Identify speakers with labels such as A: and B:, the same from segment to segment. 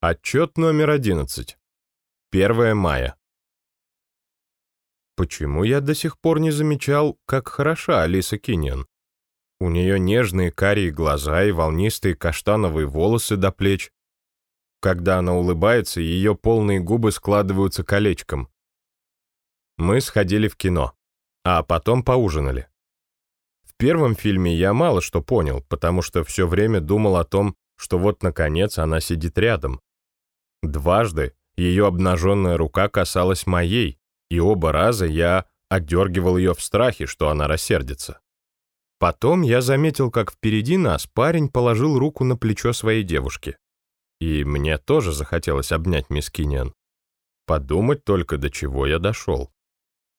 A: Отчет номер 11. 1 мая. Почему я до сих пор не замечал, как хороша Алиса Киньян? У нее нежные карие глаза и волнистые каштановые волосы до плеч. Когда она улыбается, ее полные губы складываются колечком. Мы сходили в кино, а потом поужинали. В первом фильме я мало что понял, потому что все время думал о том, что вот, наконец, она сидит рядом. Дважды ее обнаженная рука касалась моей, и оба раза я отдергивал ее в страхе, что она рассердится. Потом я заметил, как впереди нас парень положил руку на плечо своей девушки. И мне тоже захотелось обнять мисс Киньян. Подумать только, до чего я дошел.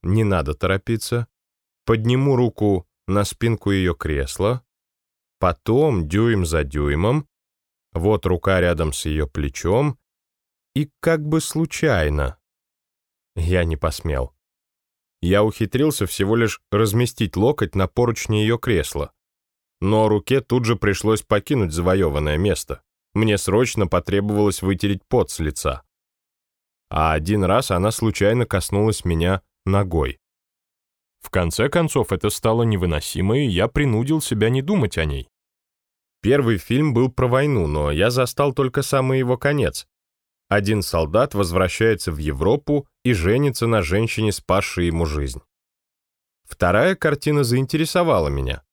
A: Не надо торопиться. Подниму руку на спинку ее кресла, потом дюйм за дюймом, вот рука рядом с ее плечом, и как бы случайно. Я не посмел. Я ухитрился всего лишь разместить локоть на поручне ее кресла. Но руке тут же пришлось покинуть завоеванное место. Мне срочно потребовалось вытереть пот с лица. А один раз она случайно коснулась меня ногой. В конце концов, это стало невыносимо, и я принудил себя не думать о ней. Первый фильм был про войну, но я застал только самый его конец, один солдат возвращается в Европу и женится на женщине, спасшей ему жизнь. Вторая картина заинтересовала меня.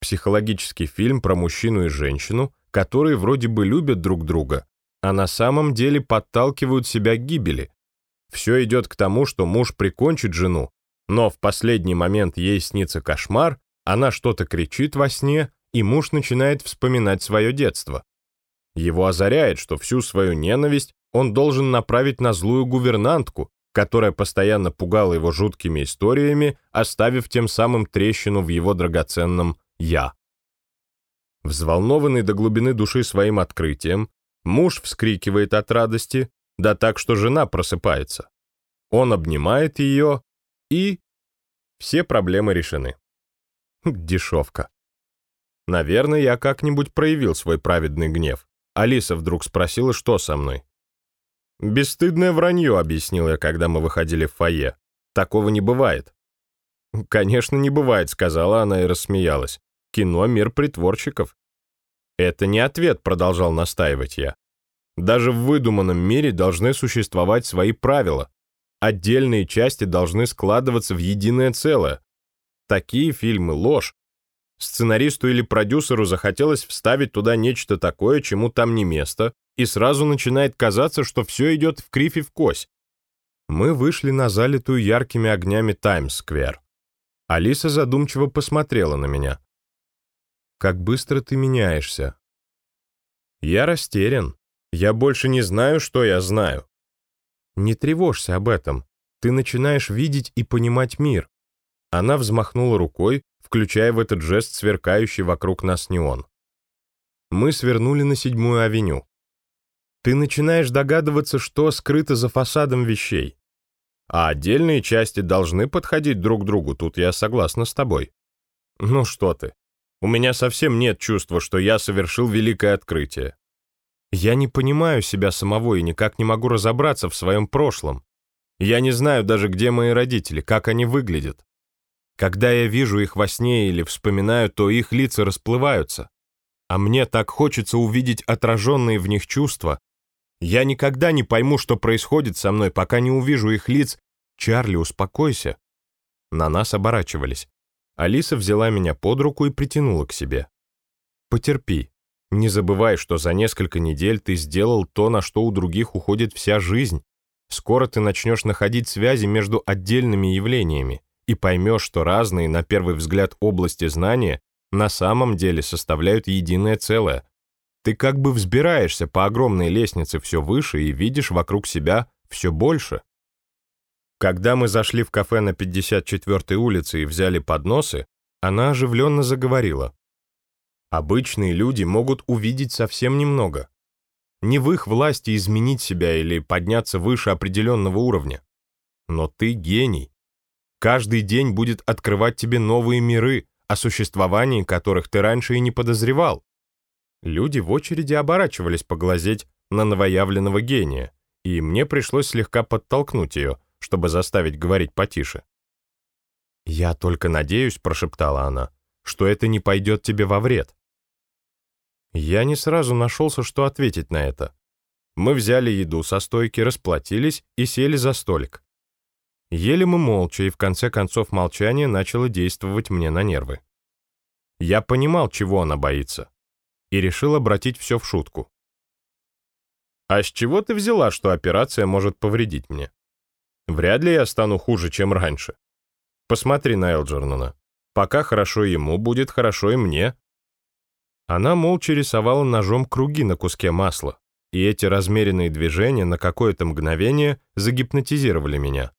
A: Психологический фильм про мужчину и женщину, которые вроде бы любят друг друга, а на самом деле подталкивают себя к гибели. Все идет к тому, что муж прикончит жену, но в последний момент ей снится кошмар, она что-то кричит во сне, и муж начинает вспоминать свое детство. Его озаряет, что всю свою ненависть он должен направить на злую гувернантку, которая постоянно пугала его жуткими историями, оставив тем самым трещину в его драгоценном «я». Взволнованный до глубины души своим открытием, муж вскрикивает от радости, да так, что жена просыпается. Он обнимает ее, и все проблемы решены. Дешевка. Наверное, я как-нибудь проявил свой праведный гнев. Алиса вдруг спросила, что со мной. «Бесстыдное вранье», — объяснил я, когда мы выходили в фойе. «Такого не бывает». «Конечно, не бывает», — сказала она и рассмеялась. «Кино — мир притворщиков». «Это не ответ», — продолжал настаивать я. «Даже в выдуманном мире должны существовать свои правила. Отдельные части должны складываться в единое целое. Такие фильмы — ложь. Сценаристу или продюсеру захотелось вставить туда нечто такое, чему там не место, и сразу начинает казаться, что все идет в кривь и в кось. Мы вышли на залитую яркими огнями Таймс-сквер. Алиса задумчиво посмотрела на меня. «Как быстро ты меняешься». «Я растерян. Я больше не знаю, что я знаю». «Не тревожься об этом. Ты начинаешь видеть и понимать мир». Она взмахнула рукой, включая в этот жест сверкающий вокруг нас неон. Мы свернули на седьмую авеню. Ты начинаешь догадываться, что скрыто за фасадом вещей. А отдельные части должны подходить друг к другу, тут я согласна с тобой. Ну что ты, у меня совсем нет чувства, что я совершил великое открытие. Я не понимаю себя самого и никак не могу разобраться в своем прошлом. Я не знаю даже, где мои родители, как они выглядят. Когда я вижу их во сне или вспоминаю, то их лица расплываются. А мне так хочется увидеть отраженные в них чувства, я никогда не пойму, что происходит со мной, пока не увижу их лиц. Чарли, успокойся. На нас оборачивались. Алиса взяла меня под руку и притянула к себе. Потерпи. Не забывай, что за несколько недель ты сделал то, на что у других уходит вся жизнь. Скоро ты начнешь находить связи между отдельными явлениями и поймешь, что разные, на первый взгляд, области знания на самом деле составляют единое целое. Ты как бы взбираешься по огромной лестнице все выше и видишь вокруг себя все больше. Когда мы зашли в кафе на 54-й улице и взяли подносы, она оживленно заговорила. Обычные люди могут увидеть совсем немного. Не в их власти изменить себя или подняться выше определенного уровня. Но ты гений. Каждый день будет открывать тебе новые миры, о существовании которых ты раньше и не подозревал. Люди в очереди оборачивались поглазеть на новоявленного гения, и мне пришлось слегка подтолкнуть ее, чтобы заставить говорить потише. «Я только надеюсь», — прошептала она, — «что это не пойдет тебе во вред». Я не сразу нашелся, что ответить на это. Мы взяли еду со стойки, расплатились и сели за столик. Ели мы молча, и в конце концов молчание начало действовать мне на нервы. Я понимал, чего она боится, и решил обратить все в шутку. «А с чего ты взяла, что операция может повредить мне? Вряд ли я стану хуже, чем раньше. Посмотри на Элджернона. Пока хорошо ему, будет хорошо и мне». Она молча рисовала ножом круги на куске масла, и эти размеренные движения на какое-то мгновение загипнотизировали меня.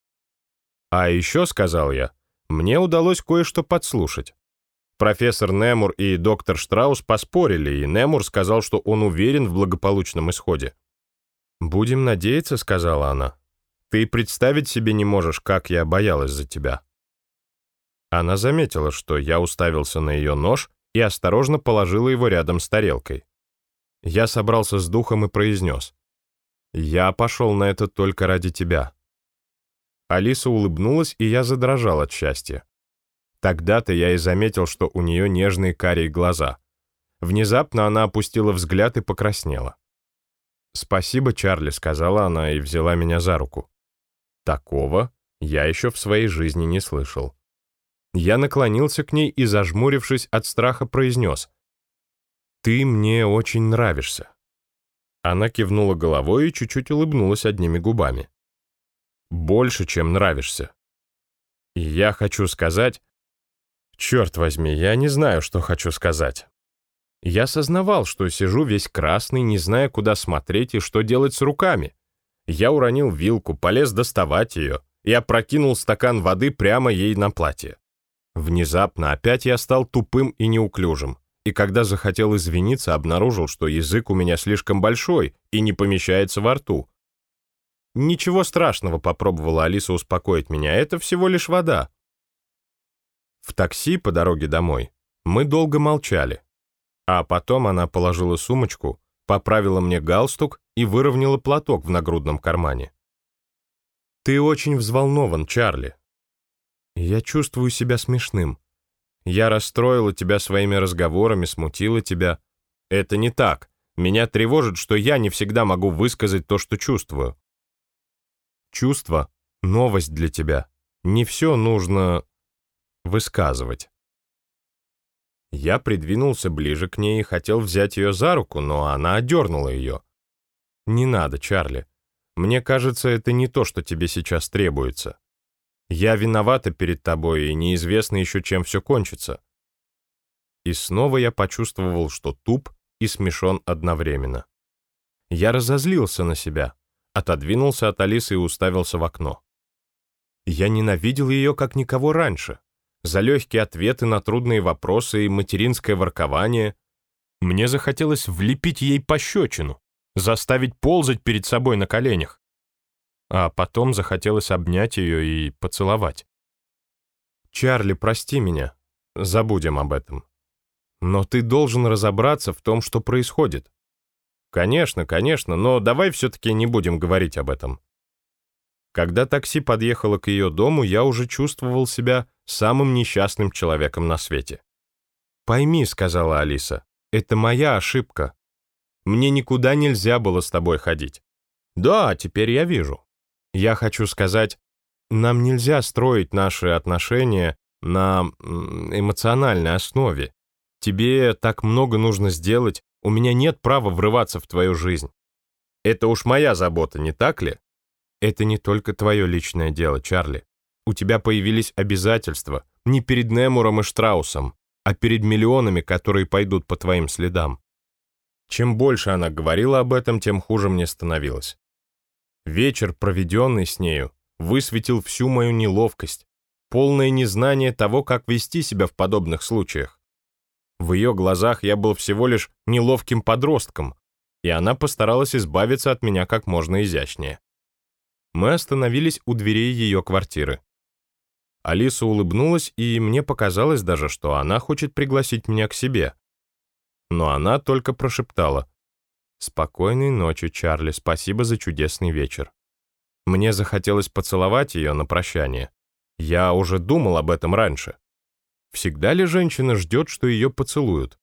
A: А еще, сказал я, мне удалось кое-что подслушать. Профессор Немур и доктор Штраус поспорили, и Немур сказал, что он уверен в благополучном исходе. «Будем надеяться», — сказала она. «Ты представить себе не можешь, как я боялась за тебя». Она заметила, что я уставился на ее нож и осторожно положила его рядом с тарелкой. Я собрался с духом и произнес. «Я пошел на это только ради тебя. Алиса улыбнулась, и я задрожал от счастья. Тогда-то я и заметил, что у нее нежные карие глаза. Внезапно она опустила взгляд и покраснела. «Спасибо, Чарли», — сказала она и взяла меня за руку. Такого я еще в своей жизни не слышал. Я наклонился к ней и, зажмурившись от страха, произнес. «Ты мне очень нравишься». Она кивнула головой и чуть-чуть улыбнулась одними губами больше, чем нравишься. И я хочу сказать... Черт возьми, я не знаю, что хочу сказать. Я сознавал, что сижу весь красный, не зная, куда смотреть и что делать с руками. Я уронил вилку, полез доставать ее и опрокинул стакан воды прямо ей на платье. Внезапно опять я стал тупым и неуклюжим, и когда захотел извиниться, обнаружил, что язык у меня слишком большой и не помещается во рту, «Ничего страшного», — попробовала Алиса успокоить меня, «это всего лишь вода». В такси по дороге домой мы долго молчали, а потом она положила сумочку, поправила мне галстук и выровняла платок в нагрудном кармане. «Ты очень взволнован, Чарли. Я чувствую себя смешным. Я расстроила тебя своими разговорами, смутила тебя. Это не так. Меня тревожит, что я не всегда могу высказать то, что чувствую. Чувство — новость для тебя. Не все нужно высказывать. Я придвинулся ближе к ней и хотел взять ее за руку, но она одернула ее. «Не надо, Чарли. Мне кажется, это не то, что тебе сейчас требуется. Я виновата перед тобой, и неизвестно еще, чем все кончится». И снова я почувствовал, что туп и смешон одновременно. Я разозлился на себя отодвинулся от Алисы и уставился в окно. Я ненавидел ее как никого раньше. За легкие ответы на трудные вопросы и материнское воркование. Мне захотелось влепить ей пощечину, заставить ползать перед собой на коленях. А потом захотелось обнять ее и поцеловать. «Чарли, прости меня. Забудем об этом. Но ты должен разобраться в том, что происходит. «Конечно, конечно, но давай все-таки не будем говорить об этом». Когда такси подъехало к ее дому, я уже чувствовал себя самым несчастным человеком на свете. «Пойми», — сказала Алиса, — «это моя ошибка. Мне никуда нельзя было с тобой ходить». «Да, теперь я вижу. Я хочу сказать, нам нельзя строить наши отношения на эмоциональной основе. Тебе так много нужно сделать, у меня нет права врываться в твою жизнь. Это уж моя забота, не так ли? Это не только твое личное дело, Чарли. У тебя появились обязательства не перед Немуром и Штраусом, а перед миллионами, которые пойдут по твоим следам. Чем больше она говорила об этом, тем хуже мне становилось. Вечер, проведенный с нею, высветил всю мою неловкость, полное незнание того, как вести себя в подобных случаях. В ее глазах я был всего лишь неловким подростком, и она постаралась избавиться от меня как можно изящнее. Мы остановились у дверей ее квартиры. Алиса улыбнулась, и мне показалось даже, что она хочет пригласить меня к себе. Но она только прошептала. Спокойной ночи, Чарли, спасибо за чудесный вечер. Мне захотелось поцеловать ее на прощание. Я уже думал об этом раньше. Всегда ли женщина ждет, что ее поцелуют?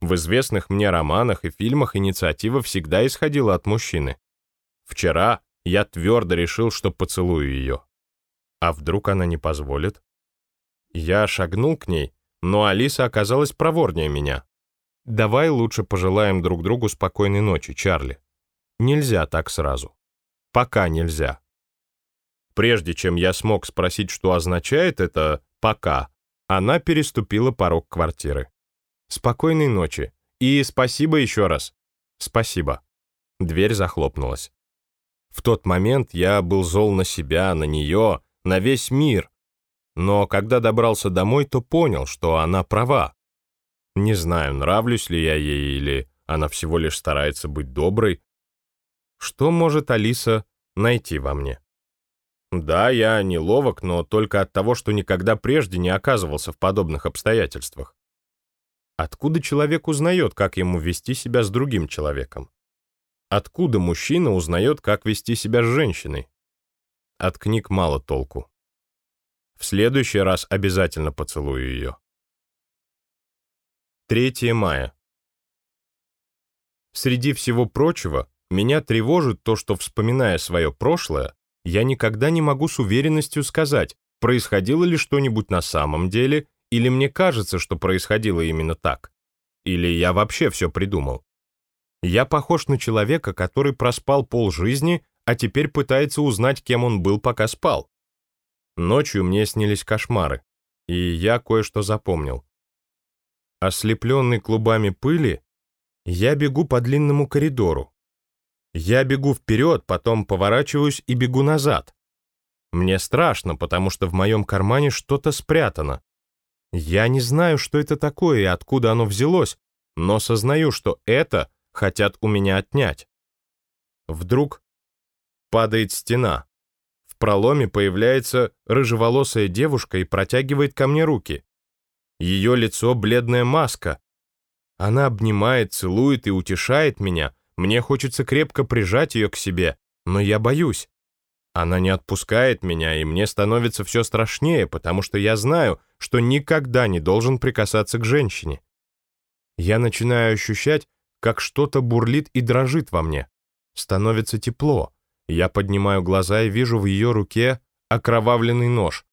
A: В известных мне романах и фильмах инициатива всегда исходила от мужчины. Вчера я твердо решил, что поцелую ее. А вдруг она не позволит? Я шагнул к ней, но Алиса оказалась проворнее меня. «Давай лучше пожелаем друг другу спокойной ночи, Чарли. Нельзя так сразу. Пока нельзя». Прежде чем я смог спросить, что означает это «пока», она переступила порог квартиры. «Спокойной ночи. И спасибо еще раз». «Спасибо». Дверь захлопнулась. В тот момент я был зол на себя, на нее, на весь мир. Но когда добрался домой, то понял, что она права. Не знаю, нравлюсь ли я ей или она всего лишь старается быть доброй. Что может Алиса найти во мне? Да, я неловок, но только от того, что никогда прежде не оказывался в подобных обстоятельствах. Откуда человек узнает, как ему вести себя с другим человеком? Откуда мужчина узнает, как вести себя с женщиной? От книг мало толку. В следующий раз обязательно поцелую ее. 3 мая. Среди всего прочего, меня тревожит то, что, вспоминая свое прошлое, я никогда не могу с уверенностью сказать, происходило ли что-нибудь на самом деле, или мне кажется, что происходило именно так. Или я вообще все придумал. Я похож на человека, который проспал полжизни, а теперь пытается узнать, кем он был, пока спал. Ночью мне снились кошмары, и я кое-что запомнил. Ослепленный клубами пыли, я бегу по длинному коридору. Я бегу вперед, потом поворачиваюсь и бегу назад. Мне страшно, потому что в моем кармане что-то спрятано. Я не знаю, что это такое и откуда оно взялось, но сознаю, что это хотят у меня отнять. Вдруг падает стена. В проломе появляется рыжеволосая девушка и протягивает ко мне руки. Ее лицо — бледная маска. Она обнимает, целует и утешает меня. Мне хочется крепко прижать ее к себе, но я боюсь. Она не отпускает меня, и мне становится все страшнее, потому что я знаю, что никогда не должен прикасаться к женщине. Я начинаю ощущать, как что-то бурлит и дрожит во мне. Становится тепло. Я поднимаю глаза и вижу в ее руке окровавленный нож.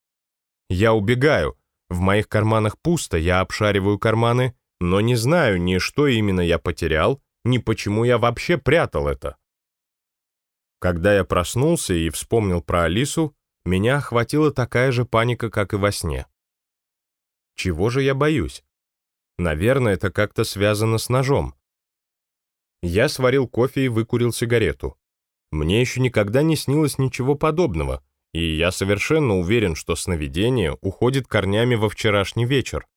A: Я убегаю. В моих карманах пусто, я обшариваю карманы, но не знаю ни что именно я потерял, ни почему я вообще прятал это. Когда я проснулся и вспомнил про Алису, меня охватила такая же паника, как и во сне. Чего же я боюсь? Наверное, это как-то связано с ножом. Я сварил кофе и выкурил сигарету. Мне еще никогда не снилось ничего подобного, и я совершенно уверен, что сновидение уходит корнями во вчерашний вечер.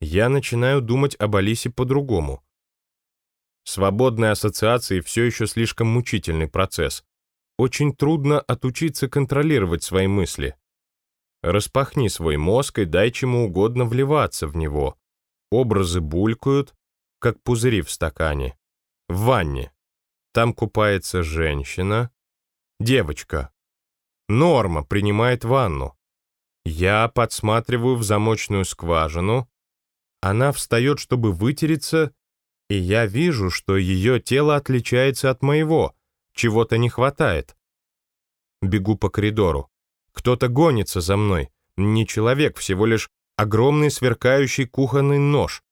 A: Я начинаю думать об Алисе по-другому. Свободные ассоциации все еще слишком мучительный процесс. Очень трудно отучиться контролировать свои мысли. Распахни свой мозг и дай чему угодно вливаться в него. Образы булькают, как пузыри в стакане в ванне. Там купается женщина, девочка. Норма принимает ванну. Я подсматриваю в замочную скважину. Она встает, чтобы вытереться, и я вижу, что ее тело отличается от моего, чего-то не хватает. Бегу по коридору. Кто-то гонится за мной. Не человек, всего лишь огромный сверкающий кухонный нож.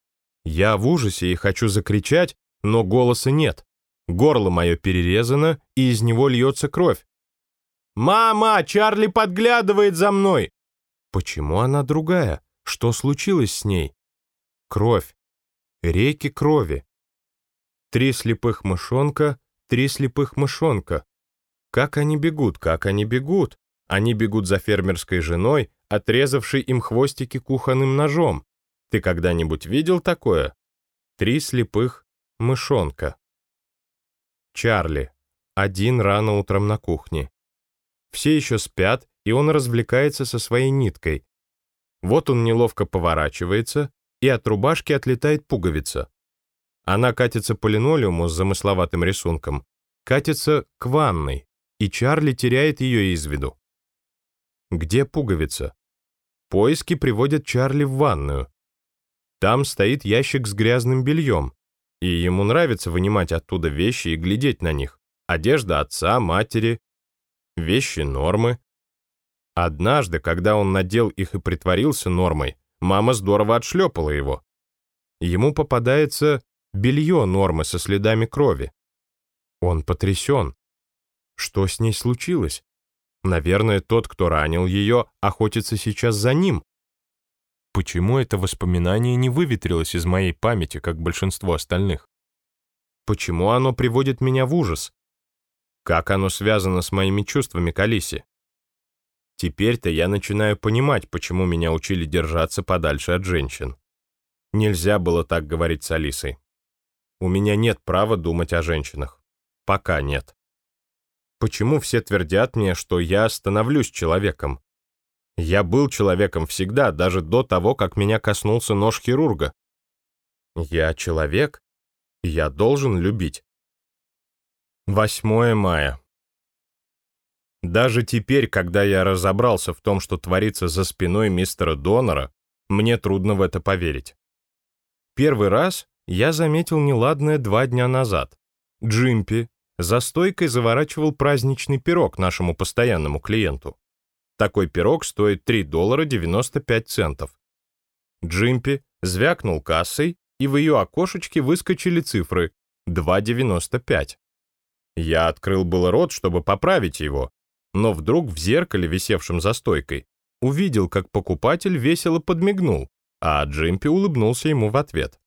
A: Я в ужасе и хочу закричать, но голоса нет. Горло мое перерезано, и из него льется кровь. «Мама, Чарли подглядывает за мной!» Почему она другая? Что случилось с ней? Кровь. Реки крови. Три слепых мышонка, три слепых мышонка. Как они бегут, как они бегут? Они бегут за фермерской женой, отрезавшей им хвостики кухонным ножом. Ты когда-нибудь видел такое? Три слепых Мышонка. Чарли. Один рано утром на кухне. Все еще спят, и он развлекается со своей ниткой. Вот он неловко поворачивается, и от рубашки отлетает пуговица. Она катится по линолеуму с замысловатым рисунком, катится к ванной, и Чарли теряет ее из виду. Где пуговица? Поиски приводят Чарли в ванную. Там стоит ящик с грязным бельем, и ему нравится вынимать оттуда вещи и глядеть на них. Одежда отца, матери, вещи нормы. Однажды, когда он надел их и притворился нормой, мама здорово отшлепала его. Ему попадается белье нормы со следами крови. Он потрясен. Что с ней случилось? Наверное, тот, кто ранил ее, охотится сейчас за ним. Почему это воспоминание не выветрилось из моей памяти, как большинство остальных? Почему оно приводит меня в ужас? Как оно связано с моими чувствами к Алисе? Теперь-то я начинаю понимать, почему меня учили держаться подальше от женщин. Нельзя было так говорить с Алисой. У меня нет права думать о женщинах. Пока нет. Почему все твердят мне, что я становлюсь человеком? Я был человеком всегда, даже до того, как меня коснулся нож хирурга. Я человек, я должен любить. 8 мая. Даже теперь, когда я разобрался в том, что творится за спиной мистера Донора, мне трудно в это поверить. Первый раз я заметил неладное два дня назад. Джимпи за стойкой заворачивал праздничный пирог нашему постоянному клиенту. Такой пирог стоит 3 доллара 95 центов. Джимпи звякнул кассой, и в ее окошечке выскочили цифры 2,95. Я открыл было рот, чтобы поправить его, но вдруг в зеркале, висевшем за стойкой, увидел, как покупатель весело подмигнул, а Джимпи улыбнулся ему в ответ.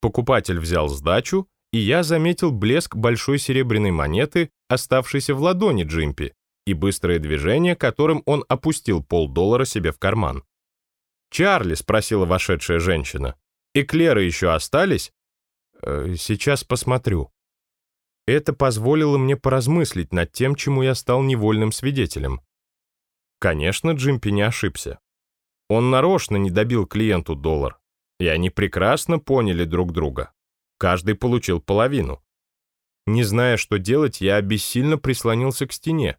A: Покупатель взял сдачу, и я заметил блеск большой серебряной монеты, оставшейся в ладони Джимпи, и быстрое движение, которым он опустил полдоллара себе в карман. «Чарли», — спросила вошедшая женщина, — «эклеры еще остались?» э, «Сейчас посмотрю». Это позволило мне поразмыслить над тем, чему я стал невольным свидетелем. Конечно, Джимпи не ошибся. Он нарочно не добил клиенту доллар, и они прекрасно поняли друг друга. Каждый получил половину. Не зная, что делать, я бессильно прислонился к стене.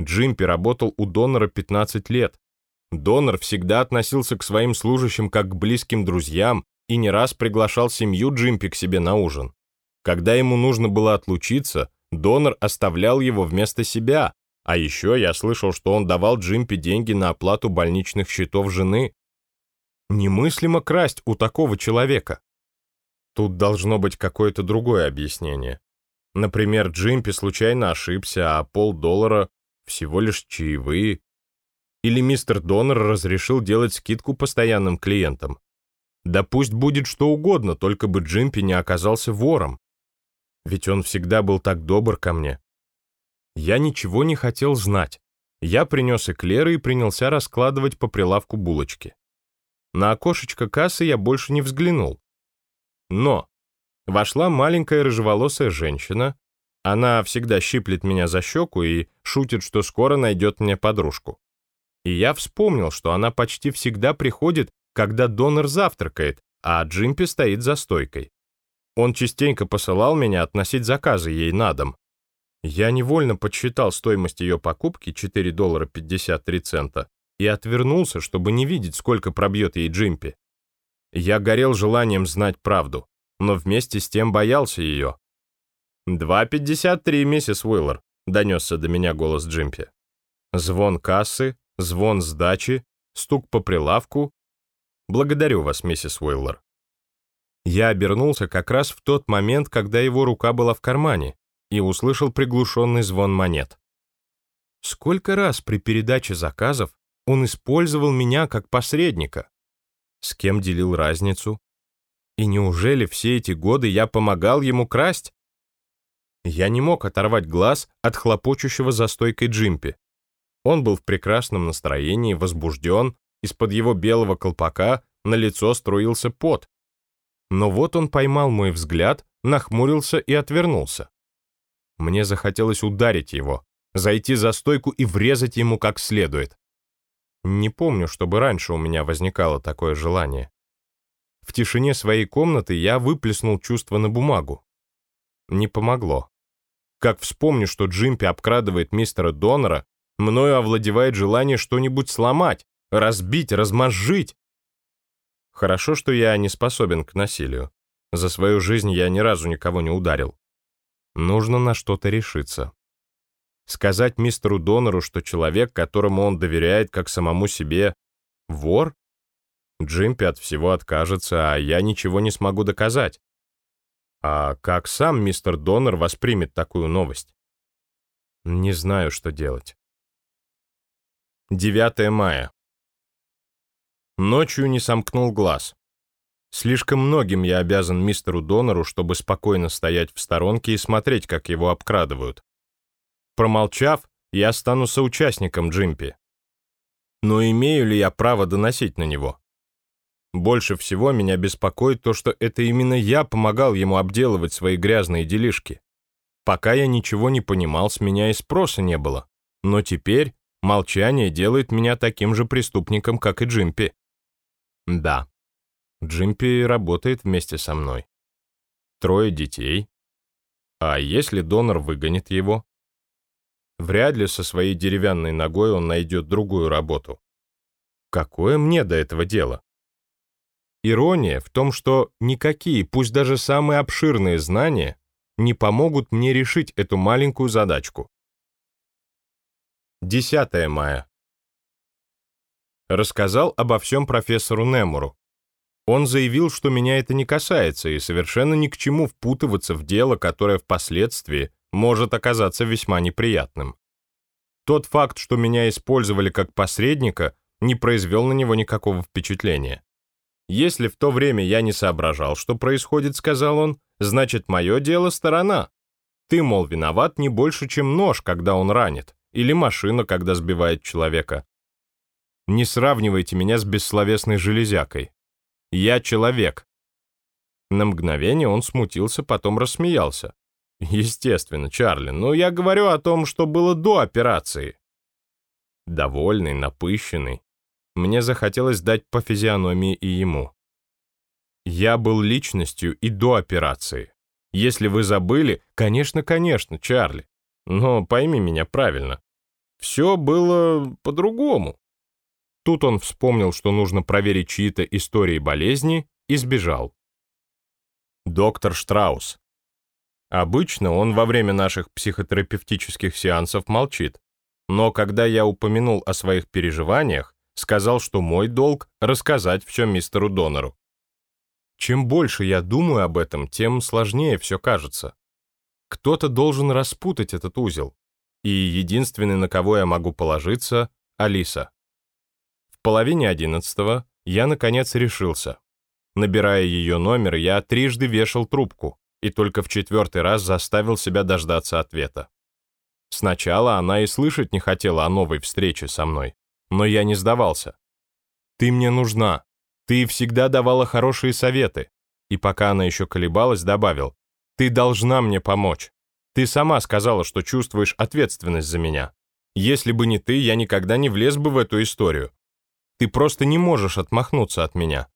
A: Джимпи работал у донора 15 лет. Донор всегда относился к своим служащим как к близким друзьям и не раз приглашал семью Джимпи к себе на ужин. Когда ему нужно было отлучиться, донор оставлял его вместо себя, а еще я слышал, что он давал Джимпи деньги на оплату больничных счетов жены. Немыслимо красть у такого человека. Тут должно быть какое-то другое объяснение. Например, Джимпи случайно ошибся, а полдоллара всего лишь чаевые. Или мистер Донор разрешил делать скидку постоянным клиентам. Да пусть будет что угодно, только бы Джимпи не оказался вором. Ведь он всегда был так добр ко мне. Я ничего не хотел знать. Я принес эклеры и принялся раскладывать по прилавку булочки. На окошечко кассы я больше не взглянул. Но вошла маленькая рыжеволосая женщина, она всегда щиплет меня за щеку и шутит, что скоро найдет мне подружку. И я вспомнил, что она почти всегда приходит, когда донор завтракает, а Джимпи стоит за стойкой. Он частенько посылал меня относить заказы ей на дом. Я невольно подсчитал стоимость ее покупки 4 доллара 53 цента и отвернулся, чтобы не видеть, сколько пробьет ей Джимпи. Я горел желанием знать правду, но вместе с тем боялся ее. «Два пятьдесят три, миссис Уиллер», — донесся до меня голос Джимпи. Звон кассы, звон сдачи, стук по прилавку. «Благодарю вас, миссис Уиллер». Я обернулся как раз в тот момент, когда его рука была в кармане, и услышал приглушенный звон монет. Сколько раз при передаче заказов он использовал меня как посредника? С кем делил разницу? И неужели все эти годы я помогал ему красть? Я не мог оторвать глаз от хлопочущего за стойкой Джимпи. Он был в прекрасном настроении, возбужден, из-под его белого колпака на лицо струился пот. Но вот он поймал мой взгляд, нахмурился и отвернулся. Мне захотелось ударить его, зайти за стойку и врезать ему как следует. Не помню, чтобы раньше у меня возникало такое желание. В тишине своей комнаты я выплеснул чувство на бумагу. Не помогло. Как вспомню, что Джимпи обкрадывает мистера Донора, мною овладевает желание что-нибудь сломать, разбить, размозжить. Хорошо, что я не способен к насилию. За свою жизнь я ни разу никого не ударил. Нужно на что-то решиться. Сказать мистеру Донору, что человек, которому он доверяет как самому себе, вор? Джимпи от всего откажется, а я ничего не смогу доказать. А как сам мистер Донор воспримет такую новость? Не знаю, что делать. 9 мая. Ночью не сомкнул глаз. Слишком многим я обязан мистеру Донору, чтобы спокойно стоять в сторонке и смотреть, как его обкрадывают. Промолчав, я стану соучастником Джимпи. Но имею ли я право доносить на него? Больше всего меня беспокоит то, что это именно я помогал ему обделывать свои грязные делишки. Пока я ничего не понимал, с меня и спроса не было. Но теперь молчание делает меня таким же преступником, как и Джимпи. Да, Джимпи работает вместе со мной. Трое детей. А если донор выгонит его? Вряд ли со своей деревянной ногой он найдет другую работу. Какое мне до этого дело? Ирония в том, что никакие, пусть даже самые обширные знания, не помогут мне решить эту маленькую задачку. 10 мая. Рассказал обо всем профессору Немуру. Он заявил, что меня это не касается и совершенно ни к чему впутываться в дело, которое впоследствии может оказаться весьма неприятным. Тот факт, что меня использовали как посредника, не произвел на него никакого впечатления. Если в то время я не соображал, что происходит, сказал он, значит, мое дело сторона. Ты, мол, виноват не больше, чем нож, когда он ранит, или машина, когда сбивает человека. Не сравнивайте меня с бессловесной железякой. Я человек. На мгновение он смутился, потом рассмеялся. Естественно, Чарли, но я говорю о том, что было до операции. Довольный, напыщенный, мне захотелось дать по физиономии и ему. Я был личностью и до операции. Если вы забыли, конечно, конечно, Чарли. Но пойми меня правильно. Все было по-другому. Тут он вспомнил, что нужно проверить чьи-то истории болезни, и сбежал. Доктор Штраус. Обычно он во время наших психотерапевтических сеансов молчит. Но когда я упомянул о своих переживаниях, сказал, что мой долг — рассказать все мистеру Донору. Чем больше я думаю об этом, тем сложнее все кажется. Кто-то должен распутать этот узел. И единственный, на кого я могу положиться — Алиса. В половине одиннадцатого я, наконец, решился. Набирая ее номер, я трижды вешал трубку и только в четвертый раз заставил себя дождаться ответа. Сначала она и слышать не хотела о новой встрече со мной но я не сдавался. «Ты мне нужна. Ты всегда давала хорошие советы». И пока она еще колебалась, добавил, «Ты должна мне помочь. Ты сама сказала, что чувствуешь ответственность за меня. Если бы не ты, я никогда не влез бы в эту историю. Ты просто не можешь отмахнуться от меня».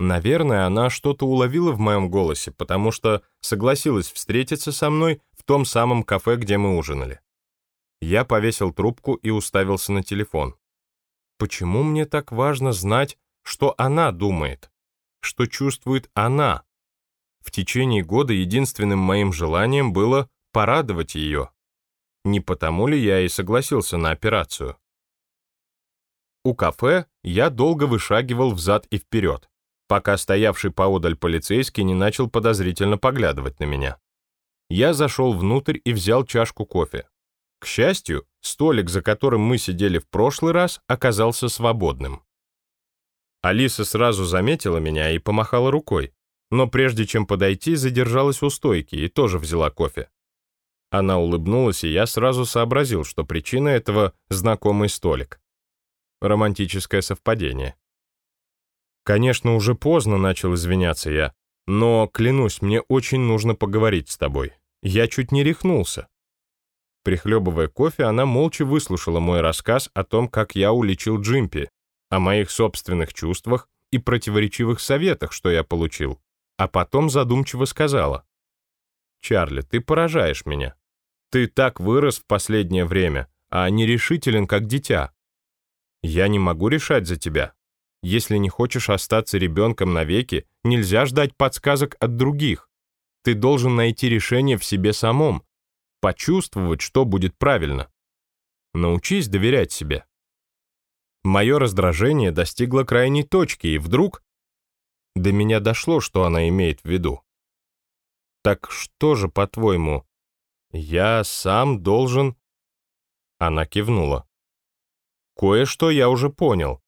A: Наверное, она что-то уловила в моем голосе, потому что согласилась встретиться со мной в том самом кафе, где мы ужинали. Я повесил трубку и уставился на телефон. Почему мне так важно знать, что она думает? Что чувствует она? В течение года единственным моим желанием было порадовать ее. Не потому ли я и согласился на операцию? У кафе я долго вышагивал взад и вперед, пока стоявший поодаль полицейский не начал подозрительно поглядывать на меня. Я зашел внутрь и взял чашку кофе. К счастью, столик, за которым мы сидели в прошлый раз, оказался свободным. Алиса сразу заметила меня и помахала рукой, но прежде чем подойти, задержалась у стойки и тоже взяла кофе. Она улыбнулась, и я сразу сообразил, что причина этого — знакомый столик. Романтическое совпадение. Конечно, уже поздно начал извиняться я, но, клянусь, мне очень нужно поговорить с тобой. Я чуть не рехнулся. Прихлебывая кофе, она молча выслушала мой рассказ о том, как я уличил Джимпи, о моих собственных чувствах и противоречивых советах, что я получил, а потом задумчиво сказала. «Чарли, ты поражаешь меня. Ты так вырос в последнее время, а не решителен, как дитя. Я не могу решать за тебя. Если не хочешь остаться ребенком навеки, нельзя ждать подсказок от других. Ты должен найти решение в себе самом, почувствовать, что будет правильно. Научись доверять себе. Мое раздражение достигло крайней точки, и вдруг до меня дошло, что она имеет в виду. Так что же, по-твоему, я сам должен... Она кивнула. Кое-что я уже понял.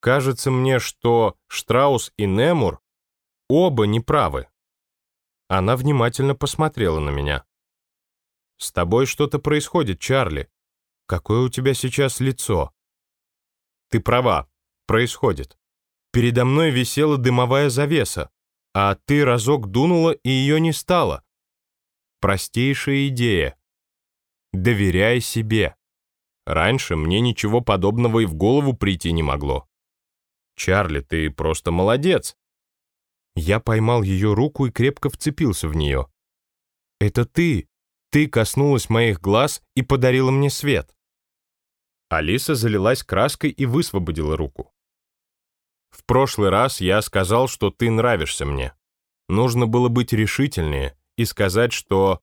A: Кажется мне, что Штраус и Немур оба неправы. Она внимательно посмотрела на меня. «С тобой что-то происходит, Чарли. Какое у тебя сейчас лицо?» «Ты права. Происходит. Передо мной висела дымовая завеса, а ты разок дунула, и ее не стало. Простейшая идея. Доверяй себе. Раньше мне ничего подобного и в голову прийти не могло. Чарли, ты просто молодец. Я поймал ее руку и крепко вцепился в нее. Это ты. Ты коснулась моих глаз и подарила мне свет. Алиса залилась краской и высвободила руку. В прошлый раз я сказал, что ты нравишься мне. Нужно было быть решительнее и сказать, что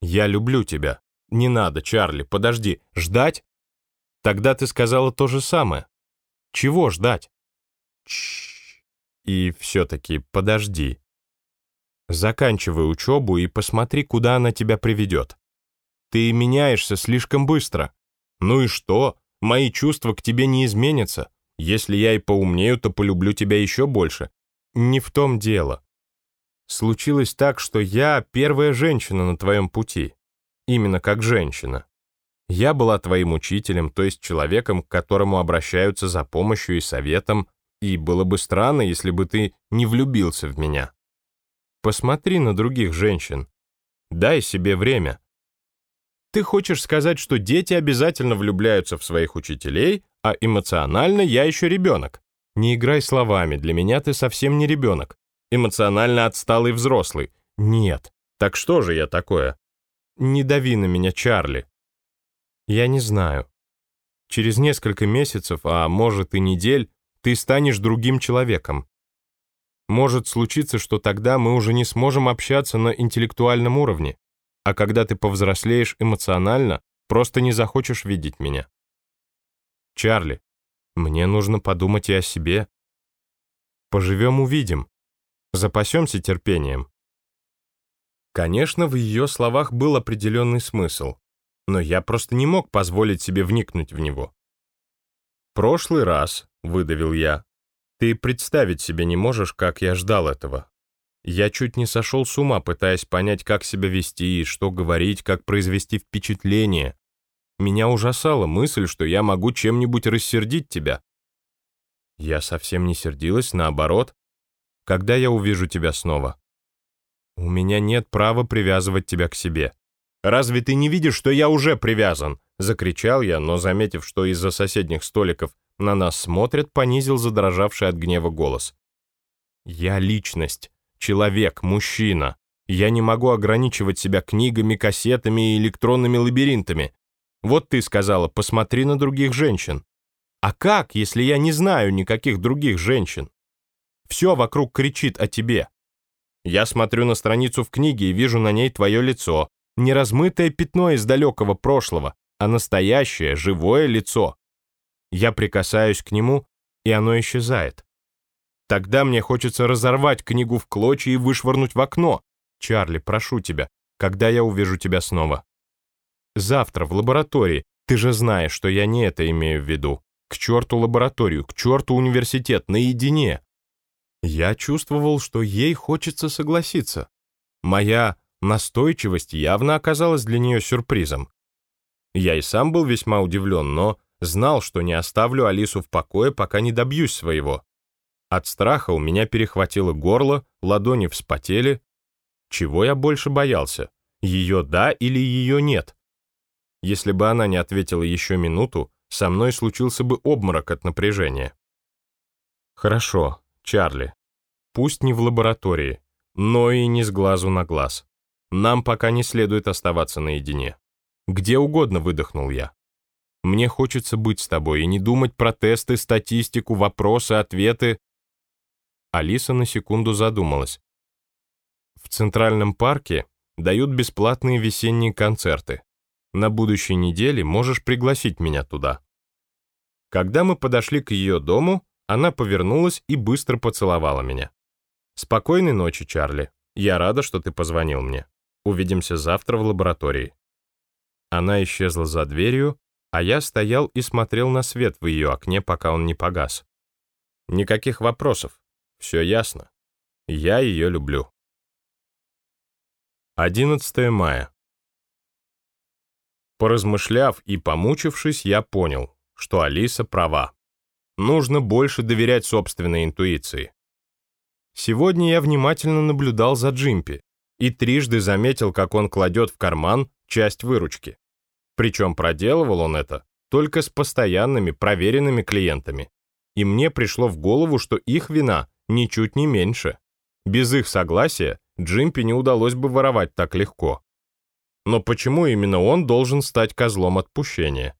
A: «я люблю тебя». Не надо, Чарли, подожди, ждать? Тогда ты сказала то же самое. Чего ждать? Чш. И все-таки подожди. Заканчивай учебу и посмотри, куда она тебя приведет. Ты меняешься слишком быстро. Ну и что? Мои чувства к тебе не изменятся. Если я и поумнею, то полюблю тебя еще больше. Не в том дело. Случилось так, что я первая женщина на твоем пути. Именно как женщина. Я была твоим учителем, то есть человеком, к которому обращаются за помощью и советом, и было бы странно, если бы ты не влюбился в меня. Посмотри на других женщин. Дай себе время. Ты хочешь сказать, что дети обязательно влюбляются в своих учителей, а эмоционально я еще ребенок? Не играй словами, для меня ты совсем не ребенок. Эмоционально отсталый взрослый. Нет. Так что же я такое? Не дави на меня, Чарли. Я не знаю. Через несколько месяцев, а может и недель, ты станешь другим человеком. Может случиться, что тогда мы уже не сможем общаться на интеллектуальном уровне, а когда ты повзрослеешь эмоционально, просто не захочешь видеть меня. Чарли, мне нужно подумать и о себе. Поживем — увидим. Запасемся терпением. Конечно, в ее словах был определенный смысл, но я просто не мог позволить себе вникнуть в него. «Прошлый раз», — выдавил я, — «ты представить себе не можешь, как я ждал этого. Я чуть не сошел с ума, пытаясь понять, как себя вести, что говорить, как произвести впечатление. Меня ужасала мысль, что я могу чем-нибудь рассердить тебя. Я совсем не сердилась, наоборот. Когда я увижу тебя снова? У меня нет права привязывать тебя к себе. Разве ты не видишь, что я уже привязан? Закричал я, но, заметив, что из-за соседних столиков на нас смотрят, понизил задрожавший от гнева голос. Я личность, человек, мужчина. Я не могу ограничивать себя книгами, кассетами и электронными лабиринтами. Вот ты сказала, посмотри на других женщин. А как, если я не знаю никаких других женщин? Все вокруг кричит о тебе. Я смотрю на страницу в книге и вижу на ней твое лицо. Не размытое пятно из далекого прошлого, а настоящее, живое лицо. Я прикасаюсь к нему, и оно исчезает. Тогда мне хочется разорвать книгу в клочья и вышвырнуть в окно. Чарли, прошу тебя, когда я увижу тебя снова? Завтра в лаборатории. Ты же знаешь, что я не это имею в виду. К черту лабораторию, к черту университет, наедине. Я чувствовал, что ей хочется согласиться. Моя настойчивость явно оказалась для нее сюрпризом. Я и сам был весьма удивлен, но знал, что не оставлю Алису в покое, пока не добьюсь своего. От страха у меня перехватило горло, ладони вспотели. Чего я больше боялся? Ее да или ее нет? Если бы она не ответила еще минуту, со мной случился бы обморок от напряжения. Хорошо, Чарли. Пусть не в лаборатории, но и не с глазу на глаз. Нам пока не следует оставаться наедине. Где угодно выдохнул я. Мне хочется быть с тобой и не думать про тесты, статистику, вопросы, ответы. Алиса на секунду задумалась. В Центральном парке дают бесплатные весенние концерты. На будущей неделе можешь пригласить меня туда. Когда мы подошли к ее дому, она повернулась и быстро поцеловала меня. «Спокойной ночи, Чарли. Я рада, что ты позвонил мне. Увидимся завтра в лаборатории». Она исчезла за дверью, а я стоял и смотрел на свет в ее окне, пока он не погас. Никаких вопросов. Все ясно. Я ее люблю. 11 мая. Поразмышляв и помучившись, я понял, что Алиса права. Нужно больше доверять собственной интуиции. Сегодня я внимательно наблюдал за Джимпи и трижды заметил, как он кладет в карман часть выручки. Причем проделывал он это только с постоянными проверенными клиентами. И мне пришло в голову, что их вина ничуть не меньше. Без их согласия Джимпи не удалось бы воровать так легко. Но почему именно он должен стать козлом отпущения?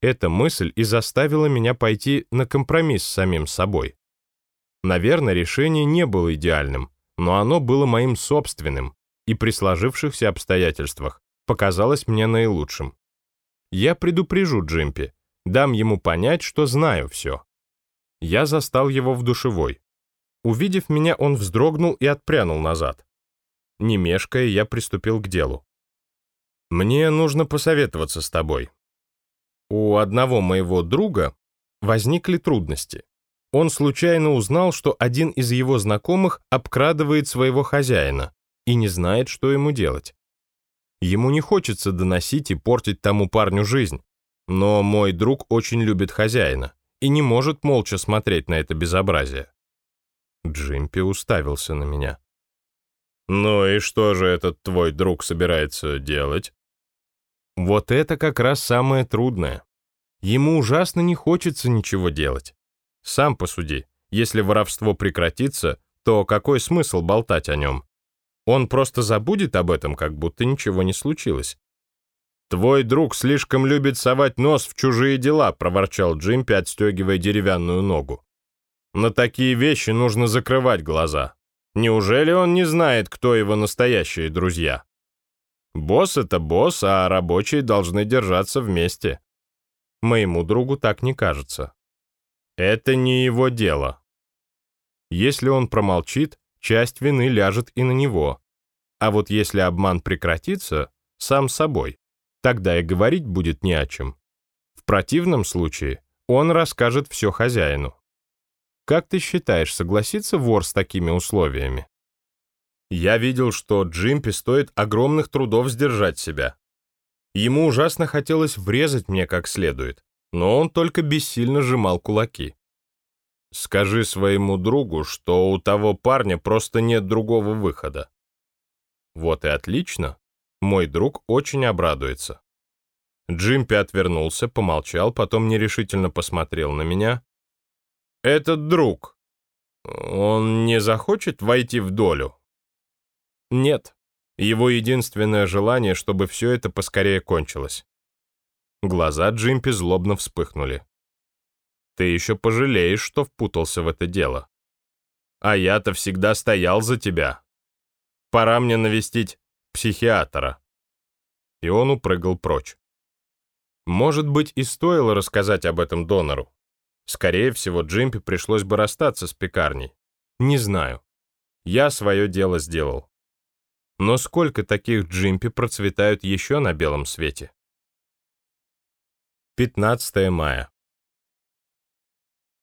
A: Эта мысль и заставила меня пойти на компромисс с самим собой. Наверное, решение не было идеальным, но оно было моим собственным и при сложившихся обстоятельствах показалось мне наилучшим. Я предупрежу Джимпи, дам ему понять, что знаю все. Я застал его в душевой. Увидев меня, он вздрогнул и отпрянул назад. Не мешкая, я приступил к делу. Мне нужно посоветоваться с тобой. У одного моего друга возникли трудности. Он случайно узнал, что один из его знакомых обкрадывает своего хозяина и не знает, что ему делать. Ему не хочется доносить и портить тому парню жизнь, но мой друг очень любит хозяина и не может молча смотреть на это безобразие. Джимпи уставился на меня. «Ну и что же этот твой друг собирается делать?» Вот это как раз самое трудное. Ему ужасно не хочется ничего делать. Сам посуди, если воровство прекратится, то какой смысл болтать о нем? Он просто забудет об этом, как будто ничего не случилось. «Твой друг слишком любит совать нос в чужие дела», — проворчал Джимпи, отстегивая деревянную ногу. «На такие вещи нужно закрывать глаза. Неужели он не знает, кто его настоящие друзья?» Босс — это босс, а рабочие должны держаться вместе. Моему другу так не кажется. Это не его дело. Если он промолчит, часть вины ляжет и на него. А вот если обман прекратится, сам собой, тогда и говорить будет не о чем. В противном случае он расскажет все хозяину. Как ты считаешь, согласится вор с такими условиями? Я видел, что Джимпи стоит огромных трудов сдержать себя. Ему ужасно хотелось врезать мне как следует, но он только бессильно сжимал кулаки. Скажи своему другу, что у того парня просто нет другого выхода. Вот и отлично. Мой друг очень обрадуется. Джимпи отвернулся, помолчал, потом нерешительно посмотрел на меня. «Этот друг, он не захочет войти в долю?» Нет. Его единственное желание, чтобы все это поскорее кончилось. Глаза Джимпи злобно вспыхнули. Ты еще пожалеешь, что впутался в это дело. А я-то всегда стоял за тебя. Пора мне навестить психиатра. И он упрыгал прочь. Может быть, и стоило рассказать об этом донору. Скорее всего, Джимпи пришлось бы расстаться с пекарней. Не знаю. Я свое дело сделал. Но сколько таких джимпи процветают еще на белом свете? 15 мая.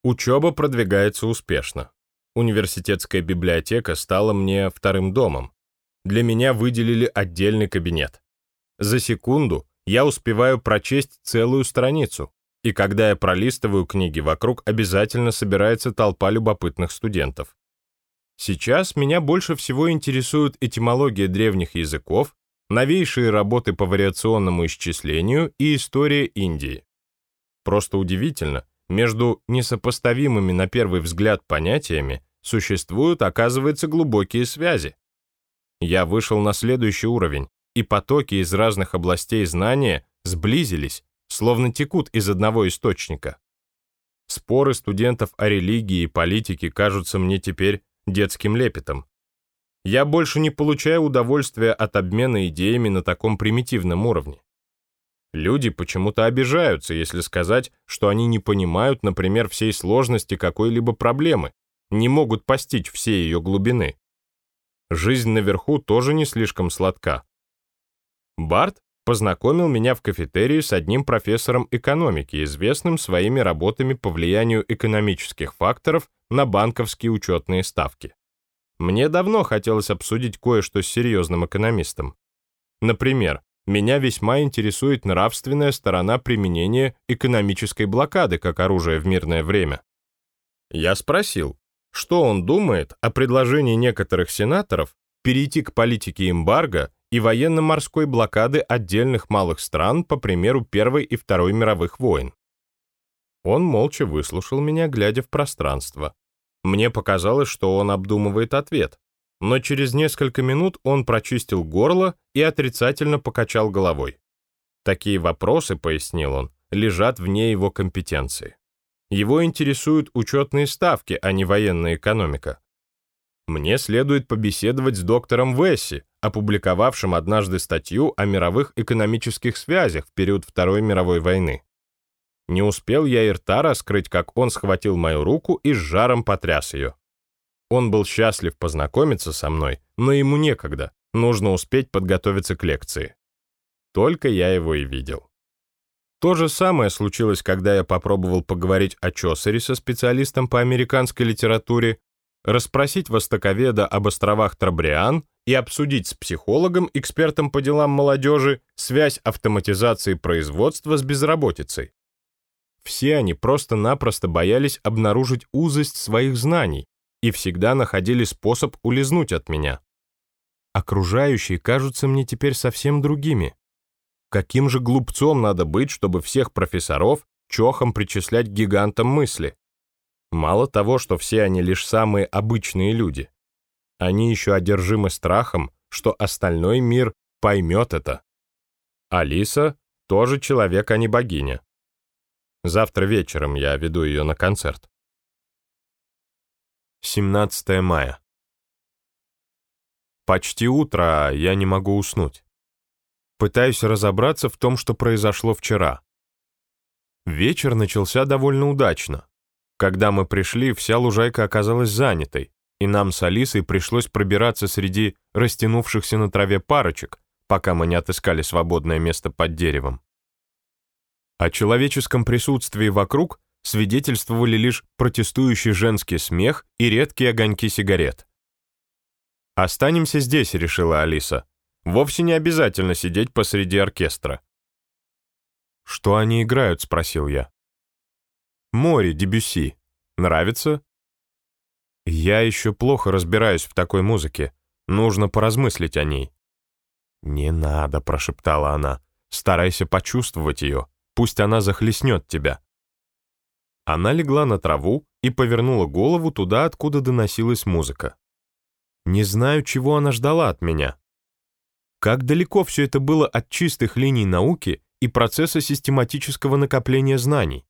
A: Учеба продвигается успешно. Университетская библиотека стала мне вторым домом. Для меня выделили отдельный кабинет. За секунду я успеваю прочесть целую страницу, и когда я пролистываю книги, вокруг обязательно собирается толпа любопытных студентов. Сейчас меня больше всего интересует этимология древних языков, новейшие работы по вариационному исчислению и история Индии. Просто удивительно, между несопоставимыми на первый взгляд понятиями существуют, оказывается, глубокие связи. Я вышел на следующий уровень, и потоки из разных областей знания сблизились, словно текут из одного источника. Споры студентов о религии и политике кажутся мне теперь детским лепетом. Я больше не получаю удовольствия от обмена идеями на таком примитивном уровне. Люди почему-то обижаются, если сказать, что они не понимают, например, всей сложности какой-либо проблемы, не могут постичь всей ее глубины. Жизнь наверху тоже не слишком сладка. Барт познакомил меня в кафетерии с одним профессором экономики, известным своими работами по влиянию экономических факторов на банковские учетные ставки. Мне давно хотелось обсудить кое-что с серьезным экономистом. Например, меня весьма интересует нравственная сторона применения экономической блокады как оружия в мирное время. Я спросил, что он думает о предложении некоторых сенаторов перейти к политике эмбарго и военно-морской блокады отдельных малых стран по примеру Первой и Второй мировых войн. Он молча выслушал меня, глядя в пространство. Мне показалось, что он обдумывает ответ, но через несколько минут он прочистил горло и отрицательно покачал головой. Такие вопросы, пояснил он, лежат вне его компетенции. Его интересуют учетные ставки, а не военная экономика. Мне следует побеседовать с доктором Весси, опубликовавшим однажды статью о мировых экономических связях в период Второй мировой войны. Не успел я и рта раскрыть, как он схватил мою руку и с жаром потряс ее. Он был счастлив познакомиться со мной, но ему некогда, нужно успеть подготовиться к лекции. Только я его и видел. То же самое случилось, когда я попробовал поговорить о Чосере со специалистом по американской литературе, расспросить востоковеда об островах Трабриан и обсудить с психологом, экспертом по делам молодежи, связь автоматизации производства с безработицей. Все они просто-напросто боялись обнаружить узость своих знаний и всегда находили способ улизнуть от меня. Окружающие кажутся мне теперь совсем другими. Каким же глупцом надо быть, чтобы всех профессоров чохом причислять к гигантам мысли? Мало того, что все они лишь самые обычные люди. Они еще одержимы страхом, что остальной мир поймет это. Алиса тоже человек, а не богиня. Завтра вечером я веду ее на концерт. 17 мая. Почти утро, а я не могу уснуть. Пытаюсь разобраться в том, что произошло вчера. Вечер начался довольно удачно. Когда мы пришли, вся лужайка оказалась занятой, и нам с Алисой пришлось пробираться среди растянувшихся на траве парочек, пока мы не отыскали свободное место под деревом. О человеческом присутствии вокруг свидетельствовали лишь протестующий женский смех и редкие огоньки сигарет. «Останемся здесь», — решила Алиса. «Вовсе не обязательно сидеть посреди оркестра». «Что они играют?» — спросил я. «Море, Дебюсси. Нравится?» «Я еще плохо разбираюсь в такой музыке. Нужно поразмыслить о ней». «Не надо», — прошептала она. «Старайся почувствовать ее. Пусть она захлестнет тебя». Она легла на траву и повернула голову туда, откуда доносилась музыка. Не знаю, чего она ждала от меня. Как далеко все это было от чистых линий науки и процесса систематического накопления знаний.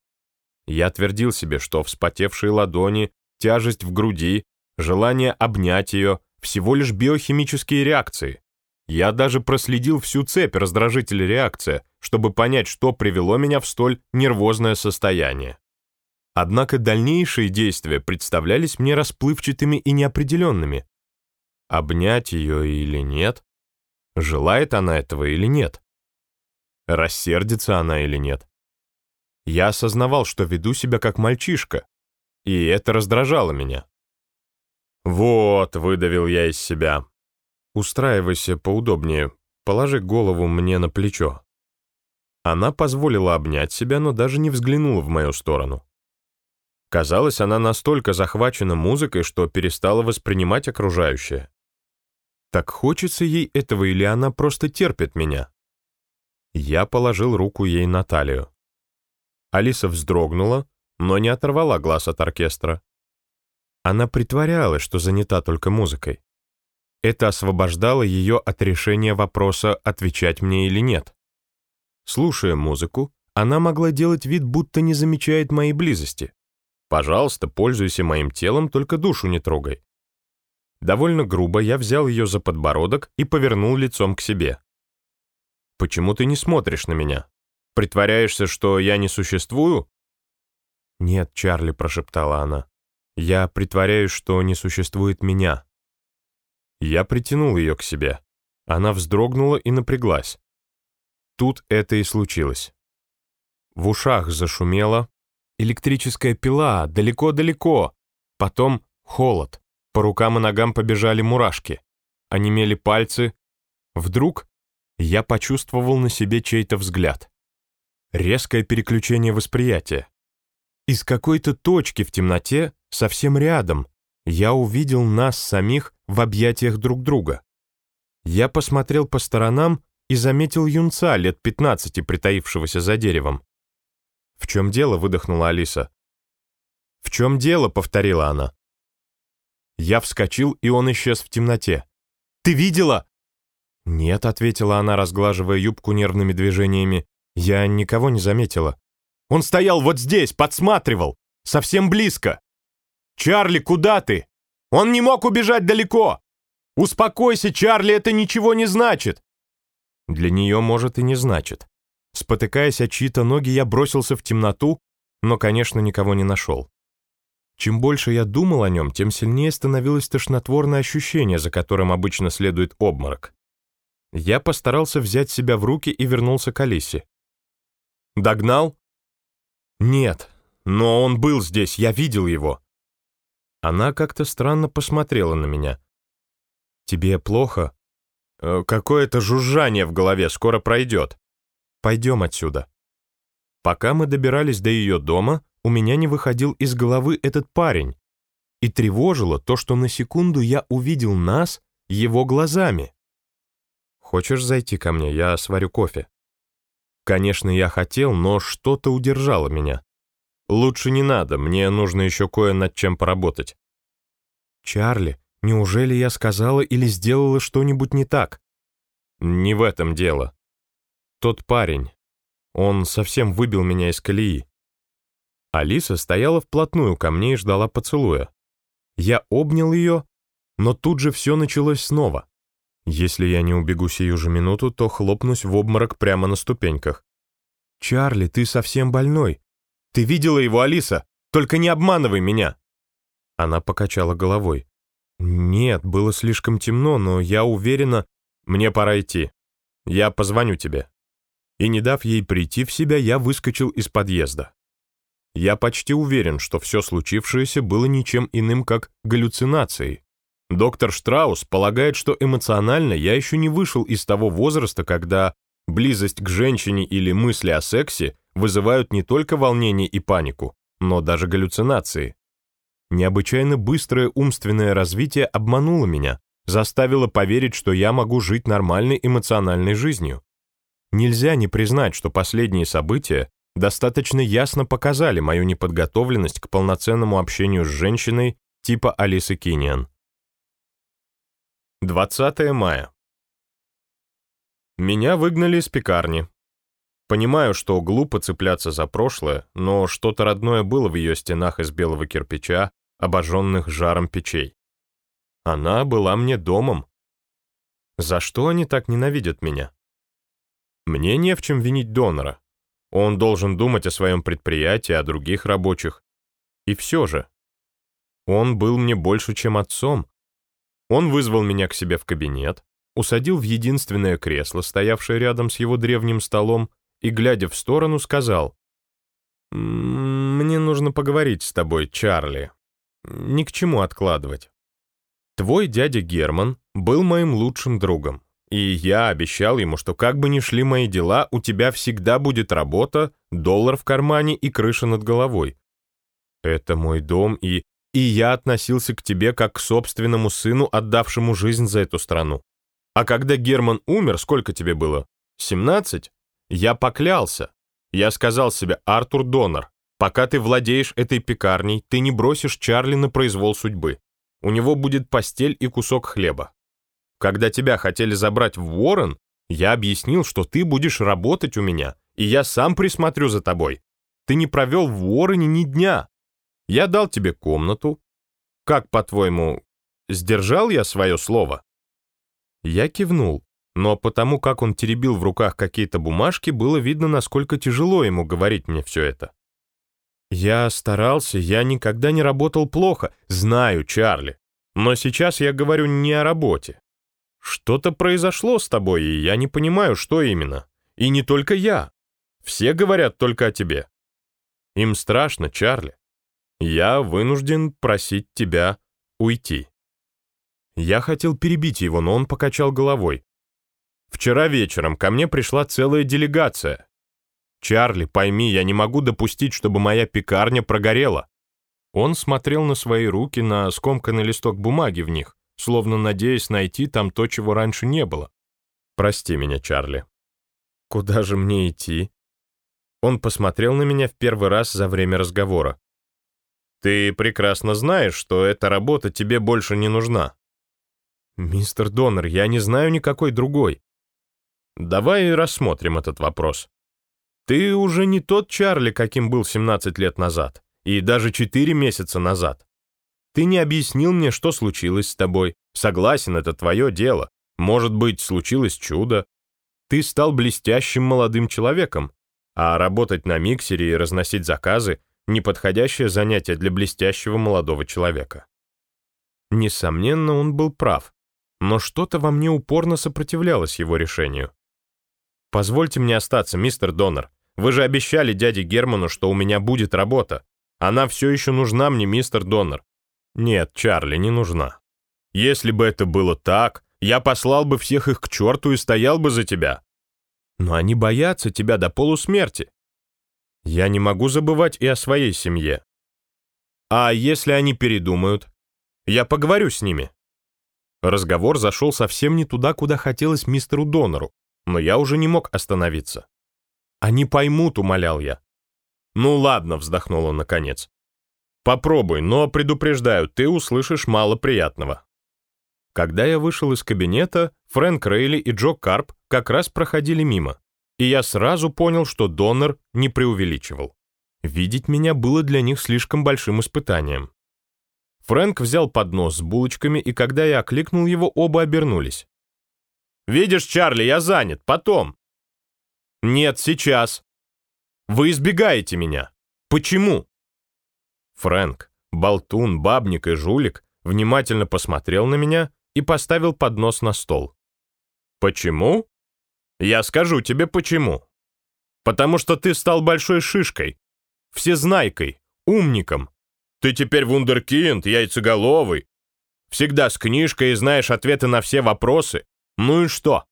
A: Я твердил себе, что вспотевшие ладони, тяжесть в груди, желание обнять ее — всего лишь биохимические реакции. Я даже проследил всю цепь раздражителя реакция, чтобы понять, что привело меня в столь нервозное состояние. Однако дальнейшие действия представлялись мне расплывчатыми и неопределенными. Обнять ее или нет? Желает она этого или нет? Рассердится она или нет? Я осознавал, что веду себя как мальчишка, и это раздражало меня. «Вот», — выдавил я из себя. «Устраивайся поудобнее, положи голову мне на плечо». Она позволила обнять себя, но даже не взглянула в мою сторону. Казалось, она настолько захвачена музыкой, что перестала воспринимать окружающее. Так хочется ей этого или она просто терпит меня? Я положил руку ей на талию. Алиса вздрогнула но не оторвала глаз от оркестра. Она притворялась, что занята только музыкой. Это освобождало ее от решения вопроса, отвечать мне или нет. Слушая музыку, она могла делать вид, будто не замечает моей близости. «Пожалуйста, пользуйся моим телом, только душу не трогай». Довольно грубо я взял ее за подбородок и повернул лицом к себе. «Почему ты не смотришь на меня? Притворяешься, что я не существую?» «Нет, Чарли», — прошептала она. «Я притворяюсь, что не существует меня». Я притянул ее к себе. Она вздрогнула и напряглась. Тут это и случилось. В ушах зашумело. Электрическая пила, далеко-далеко. Потом холод. По рукам и ногам побежали мурашки. Онемели пальцы. Вдруг я почувствовал на себе чей-то взгляд. Резкое переключение восприятия. Из какой-то точки в темноте, совсем рядом, я увидел нас самих в объятиях друг друга. Я посмотрел по сторонам и заметил юнца лет пятнадцати, притаившегося за деревом. «В чем дело?» — выдохнула Алиса. «В чем дело?» — повторила она. Я вскочил, и он исчез в темноте. «Ты видела?» «Нет», — ответила она, разглаживая юбку нервными движениями. «Я никого не заметила». «Он стоял вот здесь, подсматривал, совсем близко». «Чарли, куда ты? Он не мог убежать далеко!» «Успокойся, Чарли, это ничего не значит!» Для нее, может, и не значит. Спотыкаясь о чьи-то ноги, я бросился в темноту, но, конечно, никого не нашел. Чем больше я думал о нем, тем сильнее становилось тошнотворное ощущение, за которым обычно следует обморок. Я постарался взять себя в руки и вернулся к Алисе. «Догнал?» «Нет, но он был здесь, я видел его». Она как-то странно посмотрела на меня. «Тебе плохо?» «Э, «Какое-то жужжание в голове, скоро пройдет. Пойдем отсюда». Пока мы добирались до ее дома, у меня не выходил из головы этот парень. И тревожило то, что на секунду я увидел нас его глазами. «Хочешь зайти ко мне? Я сварю кофе». Конечно, я хотел, но что-то удержало меня. Лучше не надо, мне нужно еще кое над чем поработать. Чарли, неужели я сказала или сделала что-нибудь не так? Не в этом дело. Тот парень, он совсем выбил меня из колеи. Алиса стояла вплотную ко мне и ждала поцелуя. Я обнял ее, но тут же все началось снова. Если я не убегу сию же минуту, то хлопнусь в обморок прямо на ступеньках. «Чарли, ты совсем больной. Ты видела его, Алиса? Только не обманывай меня!» Она покачала головой. «Нет, было слишком темно, но я уверена...» «Мне пора идти. Я позвоню тебе». И не дав ей прийти в себя, я выскочил из подъезда. Я почти уверен, что все случившееся было ничем иным, как галлюцинацией. Доктор Штраус полагает, что эмоционально я еще не вышел из того возраста, когда близость к женщине или мысли о сексе вызывают не только волнение и панику, но даже галлюцинации. Необычайно быстрое умственное развитие обмануло меня, заставило поверить, что я могу жить нормальной эмоциональной жизнью. Нельзя не признать, что последние события достаточно ясно показали мою неподготовленность к полноценному общению с женщиной типа Алисы Киниан. 20 мая. Меня выгнали из пекарни, Понимаю, что глупо цепляться за прошлое, но что-то родное было в ее стенах из белого кирпича, обожженных жаром печей. Она была мне домом. За что они так ненавидят меня? Мне не в чем винить донора. Он должен думать о своем предприятии, о других рабочих. И все же. Он был мне больше, чем отцом. Он вызвал меня к себе в кабинет, усадил в единственное кресло, стоявшее рядом с его древним столом, и, глядя в сторону, сказал, «Мне нужно поговорить с тобой, Чарли. Ни к чему откладывать. Твой дядя Герман был моим лучшим другом, и я обещал ему, что как бы ни шли мои дела, у тебя всегда будет работа, доллар в кармане и крыша над головой. Это мой дом, и... И я относился к тебе как к собственному сыну, отдавшему жизнь за эту страну. А когда Герман умер, сколько тебе было? 17? Я поклялся. Я сказал себе, Артур Донор, Пока ты владеешь этой пекарней, ты не бросишь Чарли на произвол судьбы. У него будет постель и кусок хлеба. Когда тебя хотели забрать в Уоррен, я объяснил, что ты будешь работать у меня, и я сам присмотрю за тобой. Ты не провел в Уоррене ни дня. Я дал тебе комнату. Как, по-твоему, сдержал я свое слово?» Я кивнул, но потому как он теребил в руках какие-то бумажки, было видно, насколько тяжело ему говорить мне все это. «Я старался, я никогда не работал плохо, знаю, Чарли. Но сейчас я говорю не о работе. Что-то произошло с тобой, и я не понимаю, что именно. И не только я. Все говорят только о тебе. Им страшно, Чарли. Я вынужден просить тебя уйти». Я хотел перебить его, но он покачал головой. «Вчера вечером ко мне пришла целая делегация. Чарли, пойми, я не могу допустить, чтобы моя пекарня прогорела». Он смотрел на свои руки, на скомканный листок бумаги в них, словно надеясь найти там то, чего раньше не было. «Прости меня, Чарли». «Куда же мне идти?» Он посмотрел на меня в первый раз за время разговора. «Ты прекрасно знаешь, что эта работа тебе больше не нужна. «Мистер Донор, я не знаю никакой другой». «Давай рассмотрим этот вопрос. Ты уже не тот Чарли, каким был 17 лет назад, и даже 4 месяца назад. Ты не объяснил мне, что случилось с тобой. Согласен, это твое дело. Может быть, случилось чудо. Ты стал блестящим молодым человеком, а работать на миксере и разносить заказы — неподходящее занятие для блестящего молодого человека. Несомненно, он был прав но что-то во мне упорно сопротивлялось его решению. «Позвольте мне остаться, мистер Донор. Вы же обещали дяде Герману, что у меня будет работа. Она все еще нужна мне, мистер Донор». «Нет, Чарли, не нужна. Если бы это было так, я послал бы всех их к черту и стоял бы за тебя. Но они боятся тебя до полусмерти. Я не могу забывать и о своей семье. А если они передумают? Я поговорю с ними. Разговор зашел совсем не туда, куда хотелось мистеру Донору, но я уже не мог остановиться. «Они поймут», — умолял я. «Ну ладно», — вздохнул он наконец. «Попробуй, но предупреждаю, ты услышишь мало приятного». Когда я вышел из кабинета, Фрэнк Рейли и Джо Карп как раз проходили мимо, и я сразу понял, что Донор не преувеличивал. Видеть меня было для них слишком большим испытанием. Фрэнк взял поднос с булочками, и когда я окликнул его, оба обернулись. «Видишь, Чарли, я занят, потом». «Нет, сейчас». «Вы избегаете меня. Почему?» Фрэнк, болтун, бабник и жулик внимательно посмотрел на меня и поставил поднос на стол. «Почему?» «Я скажу тебе почему. Потому что ты стал большой шишкой, всезнайкой, умником, ты теперь вундеркинд, яйцеголовый. Всегда с книжкой и знаешь ответы на все вопросы. Ну и что?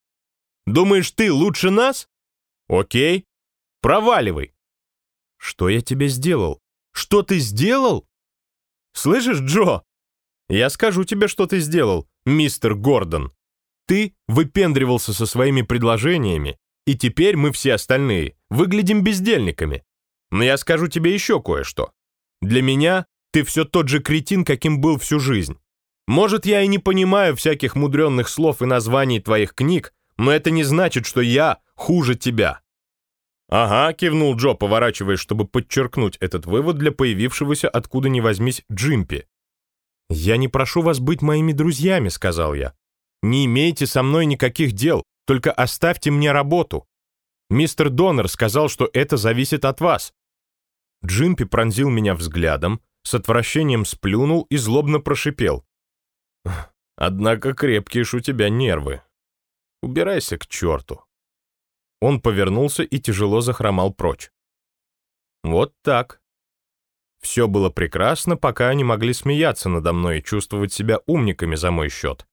A: Думаешь, ты лучше нас? Окей. Проваливай. Что я тебе сделал? Что ты сделал? Слышишь, Джо? Я скажу тебе, что ты сделал, мистер Гордон. Ты выпендривался со своими предложениями, и теперь мы все остальные выглядим бездельниками. Но я скажу тебе еще кое-что. Для меня ты все тот же кретин, каким был всю жизнь. Может, я и не понимаю всяких мудренных слов и названий твоих книг, но это не значит, что я хуже тебя». «Ага», — кивнул Джо, поворачиваясь, чтобы подчеркнуть этот вывод для появившегося откуда ни возьмись Джимпи. «Я не прошу вас быть моими друзьями», — сказал я. «Не имейте со мной никаких дел, только оставьте мне работу. Мистер Донор сказал, что это зависит от вас». Джимпи пронзил меня взглядом, с отвращением сплюнул и злобно прошипел. «Однако крепкие ж у тебя нервы. Убирайся к черту». Он повернулся и тяжело захромал прочь. Вот так. Все было прекрасно, пока они могли смеяться надо мной и чувствовать себя умниками за мой счет.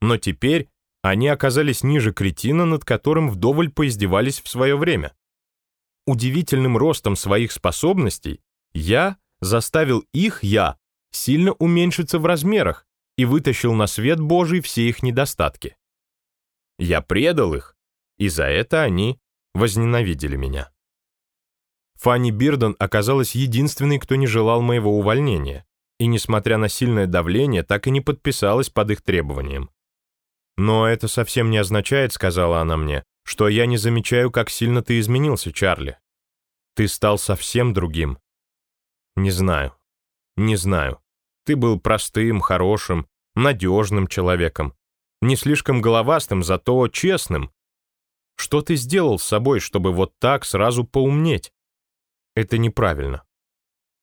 A: Но теперь они оказались ниже кретина, над которым вдоволь поиздевались в свое время. Удивительным ростом своих способностей я заставил их я сильно уменьшиться в размерах и вытащил на свет Божий все их недостатки. Я предал их, и за это они возненавидели меня. Фанни Бирден оказалась единственной, кто не желал моего увольнения, и, несмотря на сильное давление, так и не подписалась под их требованием. «Но это совсем не означает, — сказала она мне, — что я не замечаю, как сильно ты изменился, Чарли. Ты стал совсем другим. Не знаю, не знаю. Ты был простым, хорошим, надежным человеком. Не слишком головастым, зато честным. Что ты сделал с собой, чтобы вот так сразу поумнеть? Это неправильно.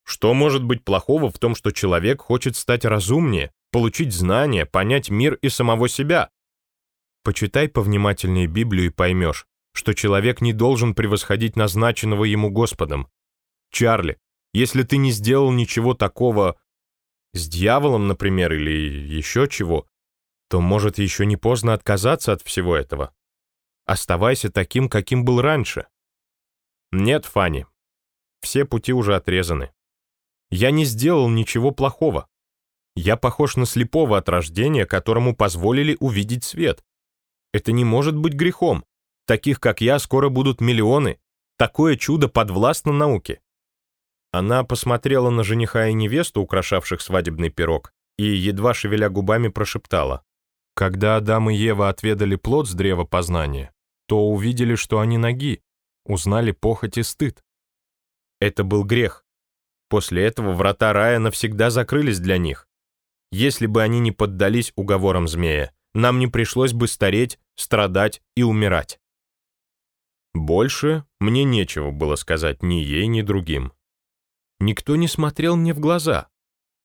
A: Что может быть плохого в том, что человек хочет стать разумнее, получить знания, понять мир и самого себя? Почитай повнимательнее Библию и поймешь, что человек не должен превосходить назначенного ему Господом. Чарли, если ты не сделал ничего такого с дьяволом, например, или еще чего, то, может, еще не поздно отказаться от всего этого. Оставайся таким, каким был раньше. Нет, Фанни, все пути уже отрезаны. Я не сделал ничего плохого. Я похож на слепого от рождения, которому позволили увидеть свет. Это не может быть грехом. Таких, как я, скоро будут миллионы. Такое чудо подвластно науке. Она посмотрела на жениха и невесту, украшавших свадебный пирог, и, едва шевеля губами, прошептала. Когда Адам и Ева отведали плод с древа познания, то увидели, что они ноги, узнали похоть и стыд. Это был грех. После этого врата рая навсегда закрылись для них. Если бы они не поддались уговорам змея, нам не пришлось бы стареть, страдать и умирать. Больше мне нечего было сказать ни ей, ни другим. Никто не смотрел мне в глаза.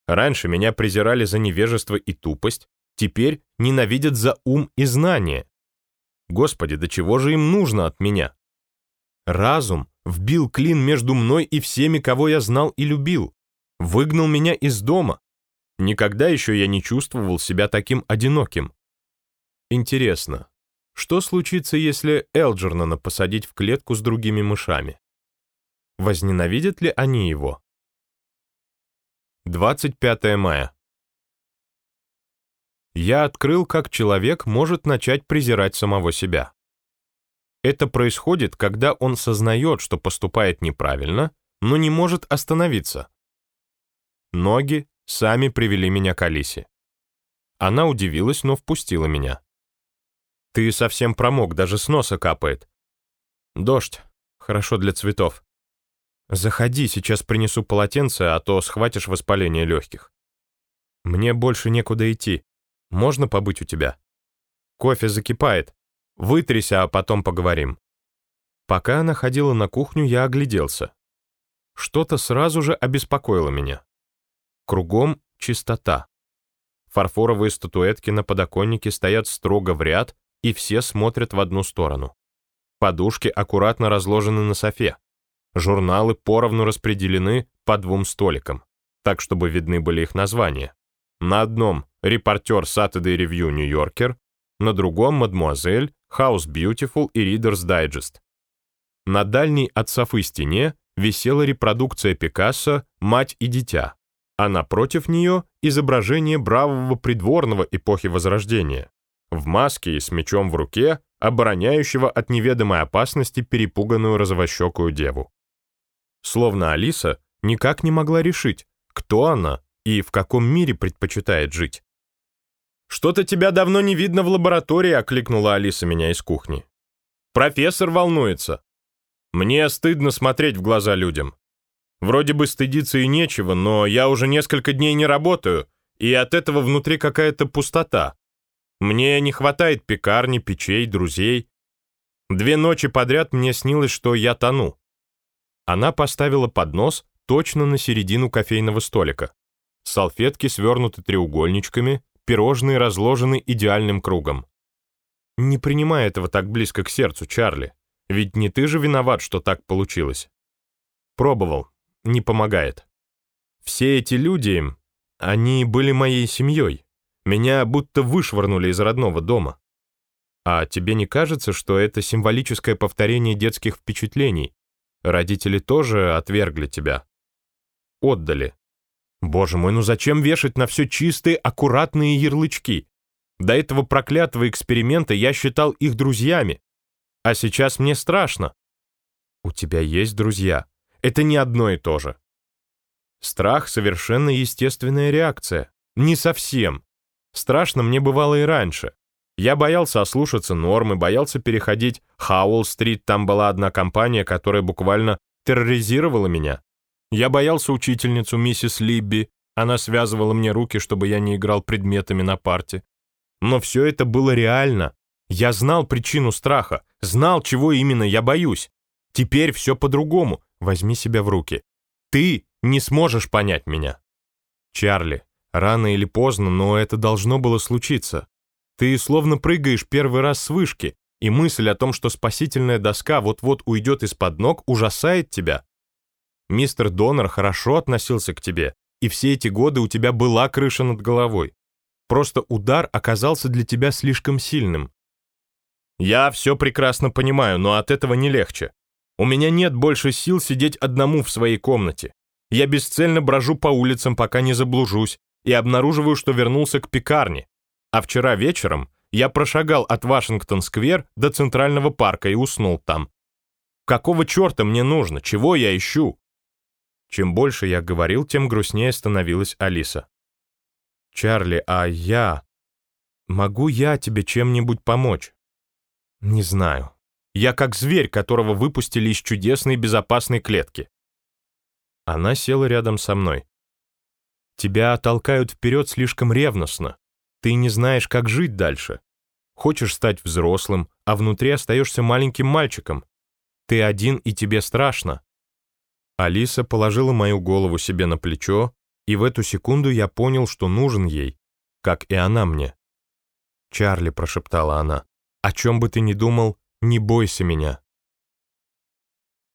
A: Раньше меня презирали за невежество и тупость, теперь ненавидят за ум и знание. Господи, до чего же им нужно от меня? Разум вбил клин между мной и всеми, кого я знал и любил, выгнал меня из дома. Никогда еще я не чувствовал себя таким одиноким. Интересно, что случится, если Элджернона посадить в клетку с другими мышами? Возненавидят ли они его? 25 мая. Я открыл, как человек может начать презирать самого себя. Это происходит, когда он сознает, что поступает неправильно, но не может остановиться. Ноги сами привели меня к Алисе. Она удивилась, но впустила меня. Ты совсем промок, даже с носа капает. Дождь. Хорошо для цветов. Заходи, сейчас принесу полотенце, а то схватишь воспаление легких. Мне больше некуда идти. Можно побыть у тебя? Кофе закипает. Вытрися, а потом поговорим. Пока она ходила на кухню, я огляделся. Что-то сразу же обеспокоило меня. Кругом чистота. Фарфоровые статуэтки на подоконнике стоят строго в ряд, и все смотрят в одну сторону. Подушки аккуратно разложены на софе. Журналы поровну распределены по двум столикам, так чтобы видны были их названия. На одном репортер Saturday Review New Yorker, на другом «Мадмуазель», «House Beautiful» и «Reader's Digest». На дальней от софы стене висела репродукция Пикассо «Мать и дитя», а напротив нее изображение бравого придворного эпохи Возрождения в маске и с мечом в руке, обороняющего от неведомой опасности перепуганную розовощекую деву. Словно Алиса никак не могла решить, кто она и в каком мире предпочитает жить. «Что-то тебя давно не видно в лаборатории», — окликнула Алиса меня из кухни. «Профессор волнуется. Мне стыдно смотреть в глаза людям. Вроде бы стыдиться и нечего, но я уже несколько дней не работаю, и от этого внутри какая-то пустота. Мне не хватает пекарни, печей, друзей. Две ночи подряд мне снилось, что я тону. Она поставила поднос точно на середину кофейного столика. Салфетки свернуты треугольничками, пирожные разложены идеальным кругом. Не принимай этого так близко к сердцу, Чарли. Ведь не ты же виноват, что так получилось. Пробовал. Не помогает. Все эти люди, они были моей семьей. Меня будто вышвырнули из родного дома. А тебе не кажется, что это символическое повторение детских впечатлений? Родители тоже отвергли тебя. Отдали. Боже мой, ну зачем вешать на все чистые, аккуратные ярлычки? До этого проклятого эксперимента я считал их друзьями. А сейчас мне страшно. У тебя есть друзья. Это не одно и то же. Страх — совершенно естественная реакция. Не совсем. Страшно мне бывало и раньше. Я боялся ослушаться нормы, боялся переходить Хауэлл-стрит, там была одна компания, которая буквально терроризировала меня. Я боялся учительницу миссис Либби, она связывала мне руки, чтобы я не играл предметами на парте. Но все это было реально. Я знал причину страха, знал, чего именно я боюсь. Теперь все по-другому. Возьми себя в руки. Ты не сможешь понять меня. Чарли, рано или поздно, но это должно было случиться. Ты словно прыгаешь первый раз с вышки, и мысль о том, что спасительная доска вот-вот уйдет из-под ног, ужасает тебя. Мистер Донор хорошо относился к тебе, и все эти годы у тебя была крыша над головой. Просто удар оказался для тебя слишком сильным. Я все прекрасно понимаю, но от этого не легче. У меня нет больше сил сидеть одному в своей комнате. Я бесцельно брожу по улицам, пока не заблужусь, и обнаруживаю, что вернулся к пекарне, а вчера вечером я прошагал от Вашингтон-сквер до Центрального парка и уснул там. Какого черта мне нужно? Чего я ищу? Чем больше я говорил, тем грустнее становилась Алиса. «Чарли, а я... Могу я тебе чем-нибудь помочь?» «Не знаю. Я как зверь, которого выпустили из чудесной безопасной клетки». Она села рядом со мной. «Тебя толкают вперед слишком ревностно. Ты не знаешь, как жить дальше. Хочешь стать взрослым, а внутри остаешься маленьким мальчиком. Ты один, и тебе страшно. Алиса положила мою голову себе на плечо, и в эту секунду я понял, что нужен ей, как и она мне. «Чарли», — прошептала она, — «о чем бы ты ни думал, не бойся меня».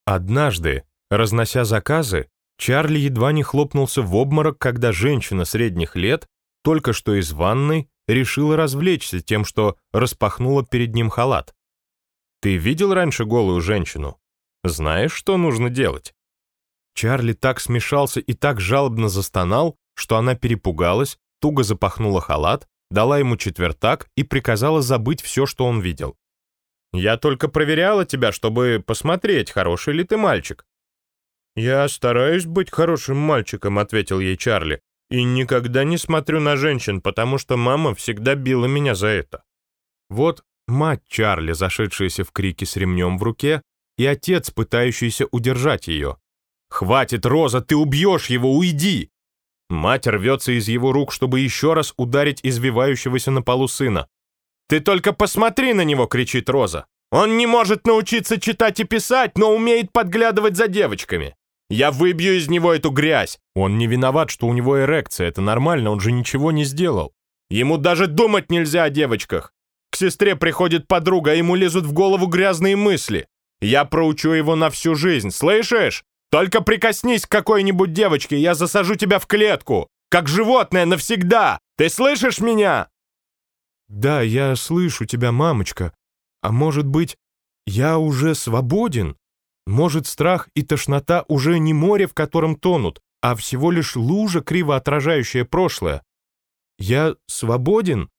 A: Однажды, разнося заказы, Чарли едва не хлопнулся в обморок, когда женщина средних лет только что из ванной, решила развлечься тем, что распахнула перед ним халат. «Ты видел раньше голую женщину? Знаешь, что нужно делать?» Чарли так смешался и так жалобно застонал, что она перепугалась, туго запахнула халат, дала ему четвертак и приказала забыть все, что он видел. «Я только проверяла тебя, чтобы посмотреть, хороший ли ты мальчик». «Я стараюсь быть хорошим мальчиком», — ответил ей Чарли. И никогда не смотрю на женщин, потому что мама всегда била меня за это. Вот мать Чарли, зашедшаяся в крики с ремнем в руке, и отец, пытающийся удержать ее. «Хватит, Роза, ты убьешь его, уйди!» Мать рвется из его рук, чтобы еще раз ударить извивающегося на полу сына. «Ты только посмотри на него!» — кричит Роза. «Он не может научиться читать и писать, но умеет подглядывать за девочками. Я выбью из него эту грязь. Он не виноват, что у него эрекция, это нормально, он же ничего не сделал. Ему даже думать нельзя о девочках. К сестре приходит подруга, а ему лезут в голову грязные мысли. Я проучу его на всю жизнь, слышишь? Только прикоснись к какой-нибудь девочке, я засажу тебя в клетку. Как животное навсегда. Ты слышишь меня? Да, я слышу тебя, мамочка. А может быть, я уже свободен? Может, страх и тошнота уже не море, в котором тонут, а всего лишь лужа, криво отражающая прошлое. Я свободен?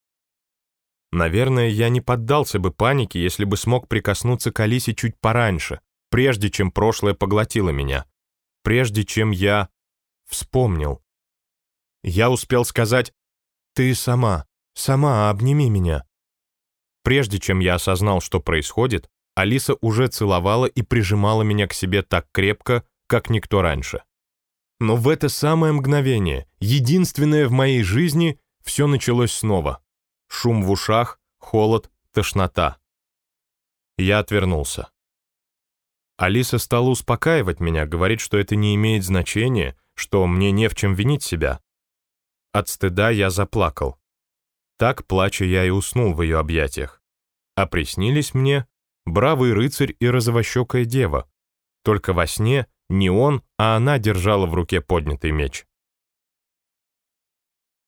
A: Наверное, я не поддался бы панике, если бы смог прикоснуться к Алисе чуть пораньше, прежде чем прошлое поглотило меня, прежде чем я вспомнил. Я успел сказать «Ты сама, сама обними меня». Прежде чем я осознал, что происходит, Алиса уже целовала и прижимала меня к себе так крепко, как никто раньше. Но в это самое мгновение, единственное в моей жизни, все началось снова. Шум в ушах, холод, тошнота. Я отвернулся. Алиса стала успокаивать меня, говорить, что это не имеет значения, что мне не в чем винить себя. От стыда я заплакал. Так, плача, я и уснул в ее объятиях. А приснились мне бравый рыцарь и розовощекая дева. Только во сне не он, а она держала в руке поднятый меч.